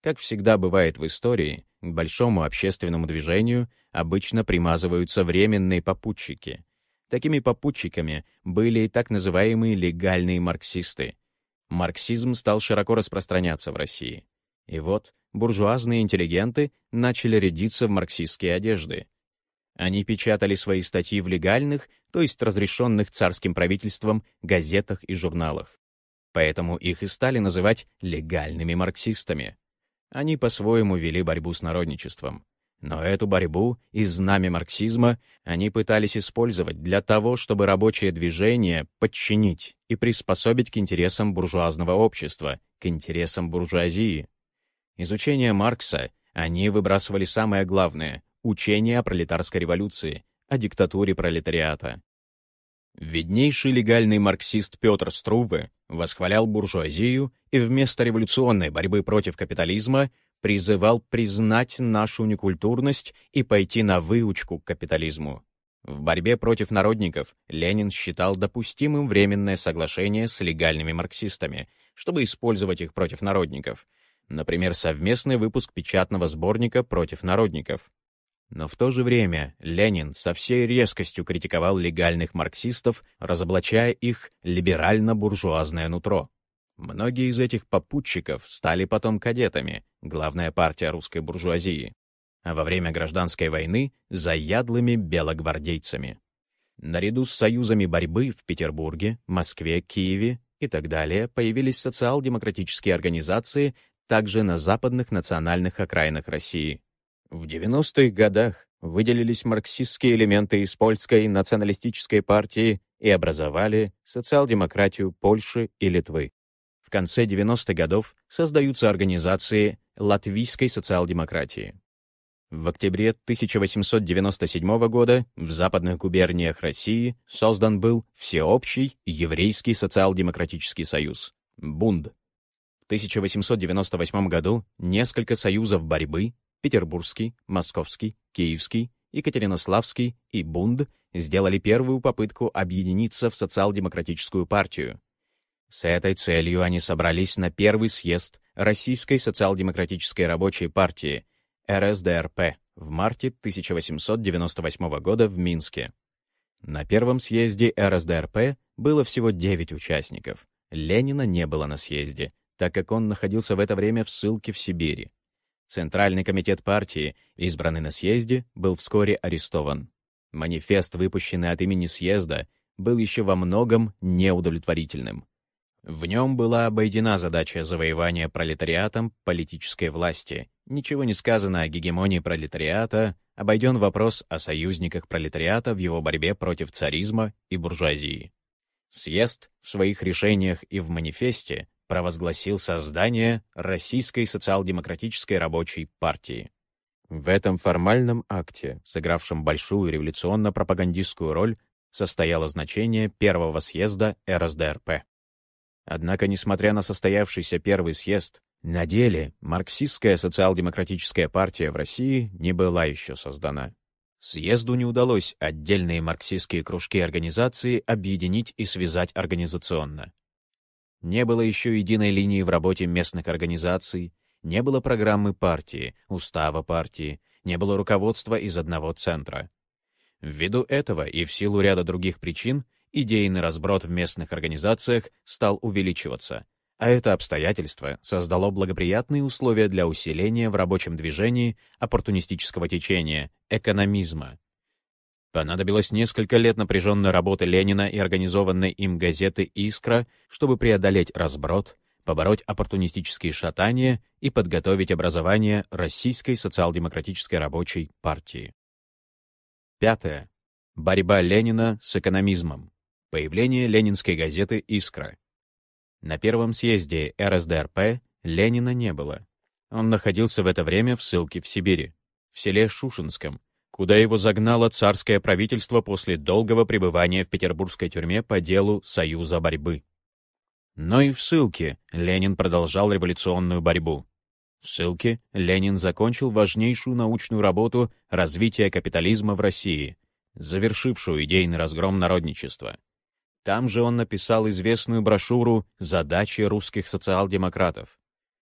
Как всегда бывает в истории, к большому общественному движению обычно примазываются временные попутчики. Такими попутчиками были и так называемые легальные марксисты. Марксизм стал широко распространяться в России. И вот буржуазные интеллигенты начали рядиться в марксистские одежды. Они печатали свои статьи в легальных, то есть разрешенных царским правительством, газетах и журналах. Поэтому их и стали называть легальными марксистами. Они по-своему вели борьбу с народничеством. Но эту борьбу и знамя марксизма они пытались использовать для того, чтобы рабочее движение подчинить и приспособить к интересам буржуазного общества, к интересам буржуазии. Изучение Маркса они выбрасывали самое главное — учение о пролетарской революции, о диктатуре пролетариата. Виднейший легальный марксист Петр Струве восхвалял буржуазию и вместо революционной борьбы против капитализма призывал признать нашу некультурность и пойти на выучку к капитализму. В борьбе против народников Ленин считал допустимым временное соглашение с легальными марксистами, чтобы использовать их против народников — например, совместный выпуск печатного сборника против народников. Но в то же время Ленин со всей резкостью критиковал легальных марксистов, разоблачая их либерально-буржуазное нутро. Многие из этих попутчиков стали потом кадетами, главная партия русской буржуазии, а во время гражданской войны — заядлыми белогвардейцами. Наряду с союзами борьбы в Петербурге, Москве, Киеве и так далее появились социал-демократические организации, также на западных национальных окраинах России. В 90-х годах выделились марксистские элементы из польской националистической партии и образовали социал-демократию Польши и Литвы. В конце 90-х годов создаются организации латвийской социал-демократии. В октябре 1897 года в западных губерниях России создан был Всеобщий еврейский социал-демократический союз – БУНД. 1898 году несколько союзов борьбы — Петербургский, Московский, Киевский, Екатеринославский и Бунд — сделали первую попытку объединиться в социал-демократическую партию. С этой целью они собрались на первый съезд Российской социал-демократической рабочей партии РСДРП в марте 1898 года в Минске. На первом съезде РСДРП было всего 9 участников. Ленина не было на съезде, так как он находился в это время в ссылке в Сибири. Центральный комитет партии, избранный на съезде, был вскоре арестован. Манифест, выпущенный от имени съезда, был еще во многом неудовлетворительным. В нем была обойдена задача завоевания пролетариатом политической власти. Ничего не сказано о гегемонии пролетариата, обойден вопрос о союзниках пролетариата в его борьбе против царизма и буржуазии. Съезд в своих решениях и в манифесте провозгласил создание Российской социал-демократической рабочей партии. В этом формальном акте, сыгравшем большую революционно-пропагандистскую роль, состояло значение первого съезда РСДРП. Однако, несмотря на состоявшийся первый съезд, на деле марксистская социал-демократическая партия в России не была еще создана. Съезду не удалось отдельные марксистские кружки организации объединить и связать организационно. Не было еще единой линии в работе местных организаций, не было программы партии, устава партии, не было руководства из одного центра. Ввиду этого и в силу ряда других причин идейный разброд в местных организациях стал увеличиваться, а это обстоятельство создало благоприятные условия для усиления в рабочем движении оппортунистического течения, экономизма. Понадобилось несколько лет напряженной работы Ленина и организованной им газеты «Искра», чтобы преодолеть разброд, побороть оппортунистические шатания и подготовить образование Российской социал-демократической рабочей партии. Пятое. Борьба Ленина с экономизмом. Появление ленинской газеты «Искра». На первом съезде РСДРП Ленина не было. Он находился в это время в ссылке в Сибири, в селе Шушинском, куда его загнало царское правительство после долгого пребывания в петербургской тюрьме по делу Союза борьбы. Но и в ссылке Ленин продолжал революционную борьбу. В ссылке Ленин закончил важнейшую научную работу «Развитие капитализма в России», завершившую идейный разгром народничества. Там же он написал известную брошюру «Задачи русских социал-демократов».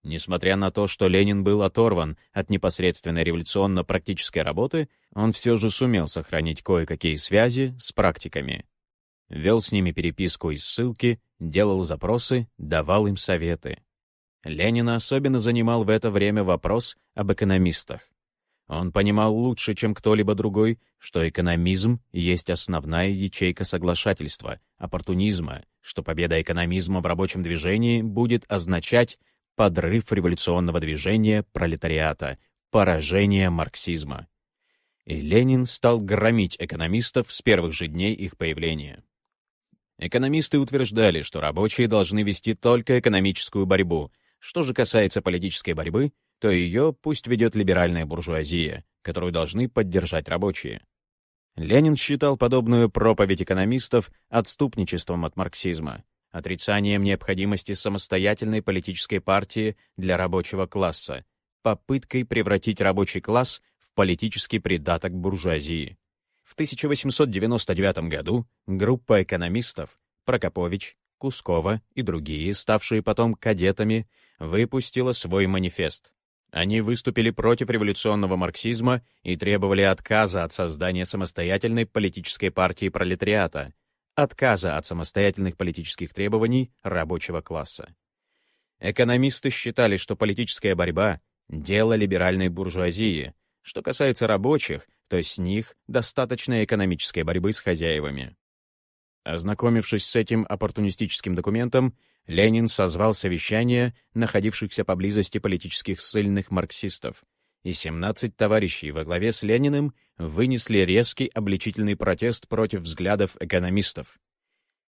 Несмотря на то, что Ленин был оторван от непосредственной революционно-практической работы, он все же сумел сохранить кое-какие связи с практиками. Вел с ними переписку из ссылки, делал запросы, давал им советы. Ленина особенно занимал в это время вопрос об экономистах. Он понимал лучше, чем кто-либо другой, что экономизм есть основная ячейка соглашательства, оппортунизма, что победа экономизма в рабочем движении будет означать подрыв революционного движения пролетариата, поражение марксизма. И Ленин стал громить экономистов с первых же дней их появления. Экономисты утверждали, что рабочие должны вести только экономическую борьбу, что же касается политической борьбы, то ее пусть ведет либеральная буржуазия, которую должны поддержать рабочие. Ленин считал подобную проповедь экономистов отступничеством от марксизма, отрицанием необходимости самостоятельной политической партии для рабочего класса, попыткой превратить рабочий класс в политический придаток буржуазии. В 1899 году группа экономистов Прокопович, Кускова и другие, ставшие потом кадетами, выпустила свой манифест. Они выступили против революционного марксизма и требовали отказа от создания самостоятельной политической партии пролетариата, отказа от самостоятельных политических требований рабочего класса. Экономисты считали, что политическая борьба — дело либеральной буржуазии. Что касается рабочих, то с них достаточно экономической борьбы с хозяевами. Ознакомившись с этим оппортунистическим документом, Ленин созвал совещание находившихся поблизости политических ссыльных марксистов, и 17 товарищей во главе с Лениным вынесли резкий обличительный протест против взглядов экономистов.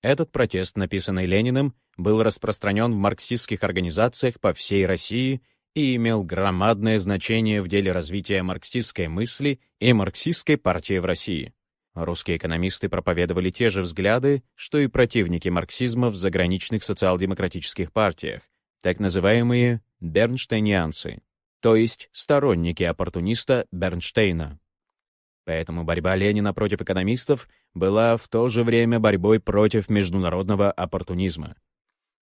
Этот протест, написанный Лениным, был распространен в марксистских организациях по всей России и имел громадное значение в деле развития марксистской мысли и марксистской партии в России. Русские экономисты проповедовали те же взгляды, что и противники марксизма в заграничных социал-демократических партиях, так называемые «бернштейнианцы», то есть сторонники оппортуниста Бернштейна. Поэтому борьба Ленина против экономистов была в то же время борьбой против международного оппортунизма.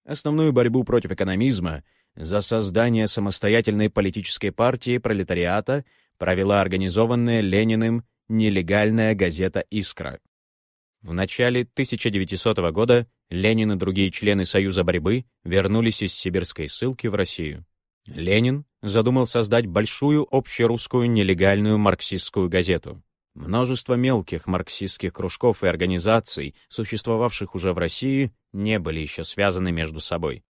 Основную борьбу против экономизма за создание самостоятельной политической партии пролетариата провела организованная Лениным нелегальная газета «Искра». В начале 1900 года Ленин и другие члены Союза борьбы вернулись из сибирской ссылки в Россию. Ленин задумал создать большую общерусскую нелегальную марксистскую газету. Множество мелких марксистских кружков и организаций, существовавших уже в России, не были еще связаны между собой.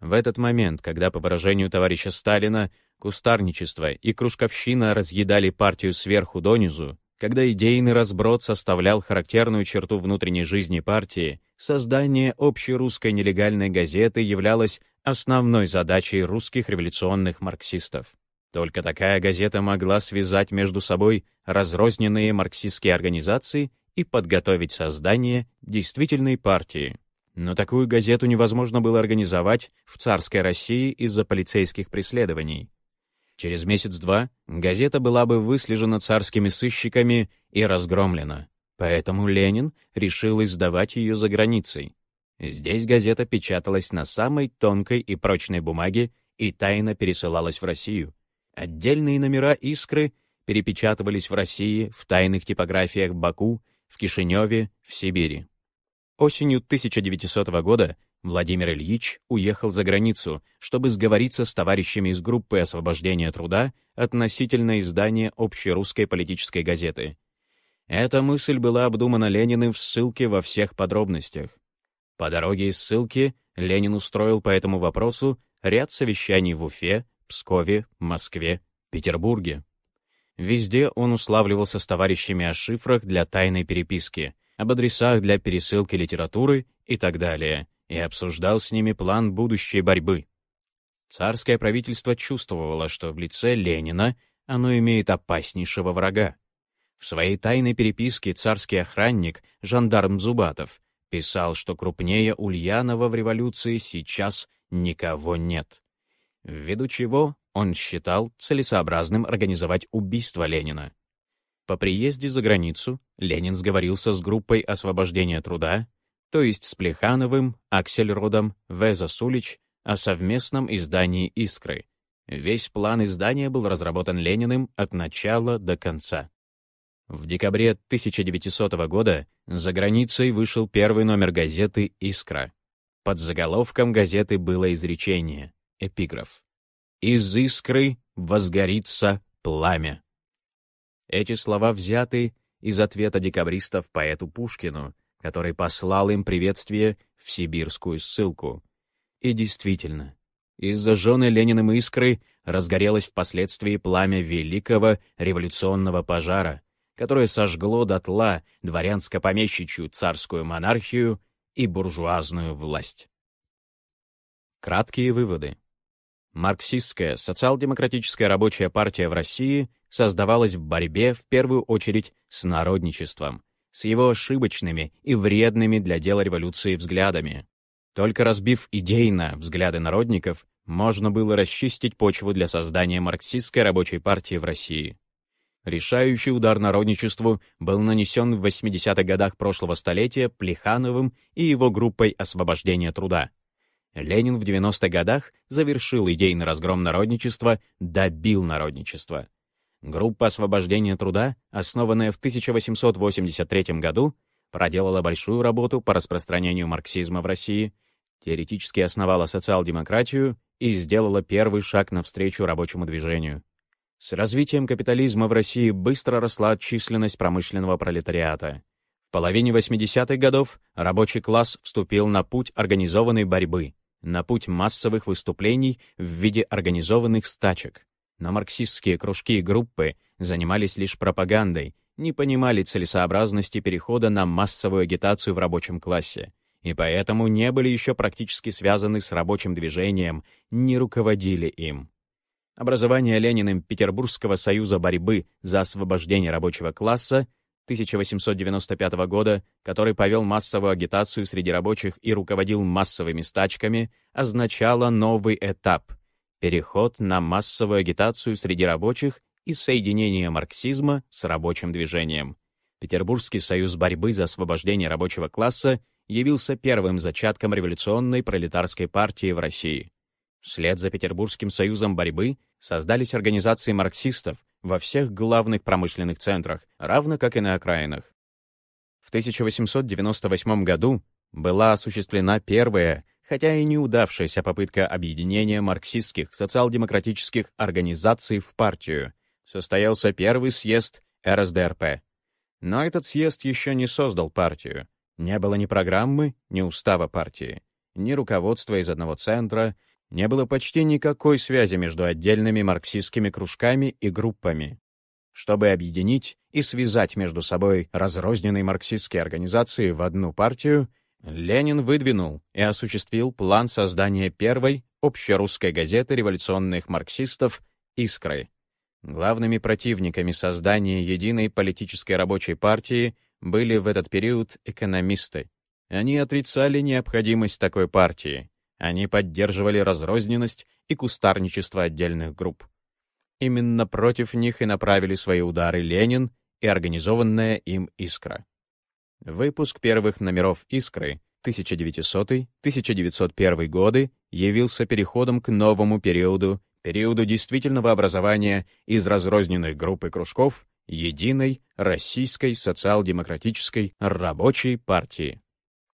В этот момент, когда, по выражению товарища Сталина, кустарничество и кружковщина разъедали партию сверху донизу, когда идейный разброд составлял характерную черту внутренней жизни партии, создание общей русской нелегальной газеты являлось основной задачей русских революционных марксистов. Только такая газета могла связать между собой разрозненные марксистские организации и подготовить создание действительной партии. Но такую газету невозможно было организовать в царской России из-за полицейских преследований. Через месяц-два газета была бы выслежена царскими сыщиками и разгромлена. Поэтому Ленин решил издавать ее за границей. Здесь газета печаталась на самой тонкой и прочной бумаге и тайно пересылалась в Россию. Отдельные номера «Искры» перепечатывались в России в тайных типографиях Баку, в Кишиневе, в Сибири. Осенью 1900 года Владимир Ильич уехал за границу, чтобы сговориться с товарищами из группы освобождения труда относительно издания общерусской политической газеты. Эта мысль была обдумана Лениным в ссылке во всех подробностях. По дороге из ссылки Ленин устроил по этому вопросу ряд совещаний в Уфе, Пскове, Москве, Петербурге. Везде он уславливался с товарищами о шифрах для тайной переписки, об адресах для пересылки литературы и так далее, и обсуждал с ними план будущей борьбы. Царское правительство чувствовало, что в лице Ленина оно имеет опаснейшего врага. В своей тайной переписке царский охранник, жандарм Зубатов, писал, что крупнее Ульянова в революции сейчас никого нет ввиду чего он считал целесообразным организовать убийство Ленина. По приезде за границу Ленин сговорился с группой освобождения труда, то есть с Плехановым, Аксельродом, В. Засулич, о совместном издании «Искры». Весь план издания был разработан Лениным от начала до конца. В декабре 1900 года за границей вышел первый номер газеты «Искра». Под заголовком газеты было изречение Эпиграф. «Из искры возгорится пламя». Эти слова взяты из ответа декабристов поэту Пушкину, который послал им приветствие в сибирскую ссылку. И действительно, из зажженной Лениным искры разгорелось впоследствии пламя великого революционного пожара, которое сожгло дотла дворянско-помещичью царскую монархию и буржуазную власть. Краткие выводы. Марксистская социал-демократическая рабочая партия в России создавалась в борьбе в первую очередь с народничеством, с его ошибочными и вредными для дела революции взглядами. Только разбив идейно взгляды народников, можно было расчистить почву для создания марксистской рабочей партии в России. Решающий удар народничеству был нанесен в 80-х годах прошлого столетия Плехановым и его группой освобождения труда. Ленин в 90-х годах завершил идейный разгром народничества, добил народничество. Группа освобождения труда, основанная в 1883 году, проделала большую работу по распространению марксизма в России, теоретически основала социал-демократию и сделала первый шаг навстречу рабочему движению. С развитием капитализма в России быстро росла численность промышленного пролетариата. В половине 80-х годов рабочий класс вступил на путь организованной борьбы, на путь массовых выступлений в виде организованных стачек. Но марксистские кружки и группы занимались лишь пропагандой, не понимали целесообразности перехода на массовую агитацию в рабочем классе, и поэтому не были еще практически связаны с рабочим движением, не руководили им. Образование Лениным Петербургского союза борьбы за освобождение рабочего класса 1895 года, который повел массовую агитацию среди рабочих и руководил массовыми стачками, означало новый этап — переход на массовую агитацию среди рабочих и соединение марксизма с рабочим движением. Петербургский союз борьбы за освобождение рабочего класса явился первым зачатком революционной пролетарской партии в России. Вслед за Петербургским союзом борьбы создались организации марксистов, во всех главных промышленных центрах, равно как и на окраинах. В 1898 году была осуществлена первая, хотя и неудавшаяся попытка объединения марксистских социал-демократических организаций в партию. Состоялся первый съезд РСДРП. Но этот съезд еще не создал партию. Не было ни программы, ни устава партии, ни руководства из одного центра, не было почти никакой связи между отдельными марксистскими кружками и группами. Чтобы объединить и связать между собой разрозненные марксистские организации в одну партию, Ленин выдвинул и осуществил план создания первой общерусской газеты революционных марксистов «Искры». Главными противниками создания единой политической рабочей партии были в этот период экономисты. Они отрицали необходимость такой партии. Они поддерживали разрозненность и кустарничество отдельных групп. Именно против них и направили свои удары Ленин и организованная им «Искра». Выпуск первых номеров «Искры» 1900-1901 годы явился переходом к новому периоду, периоду действительного образования из разрозненных групп и кружков единой российской социал-демократической рабочей партии.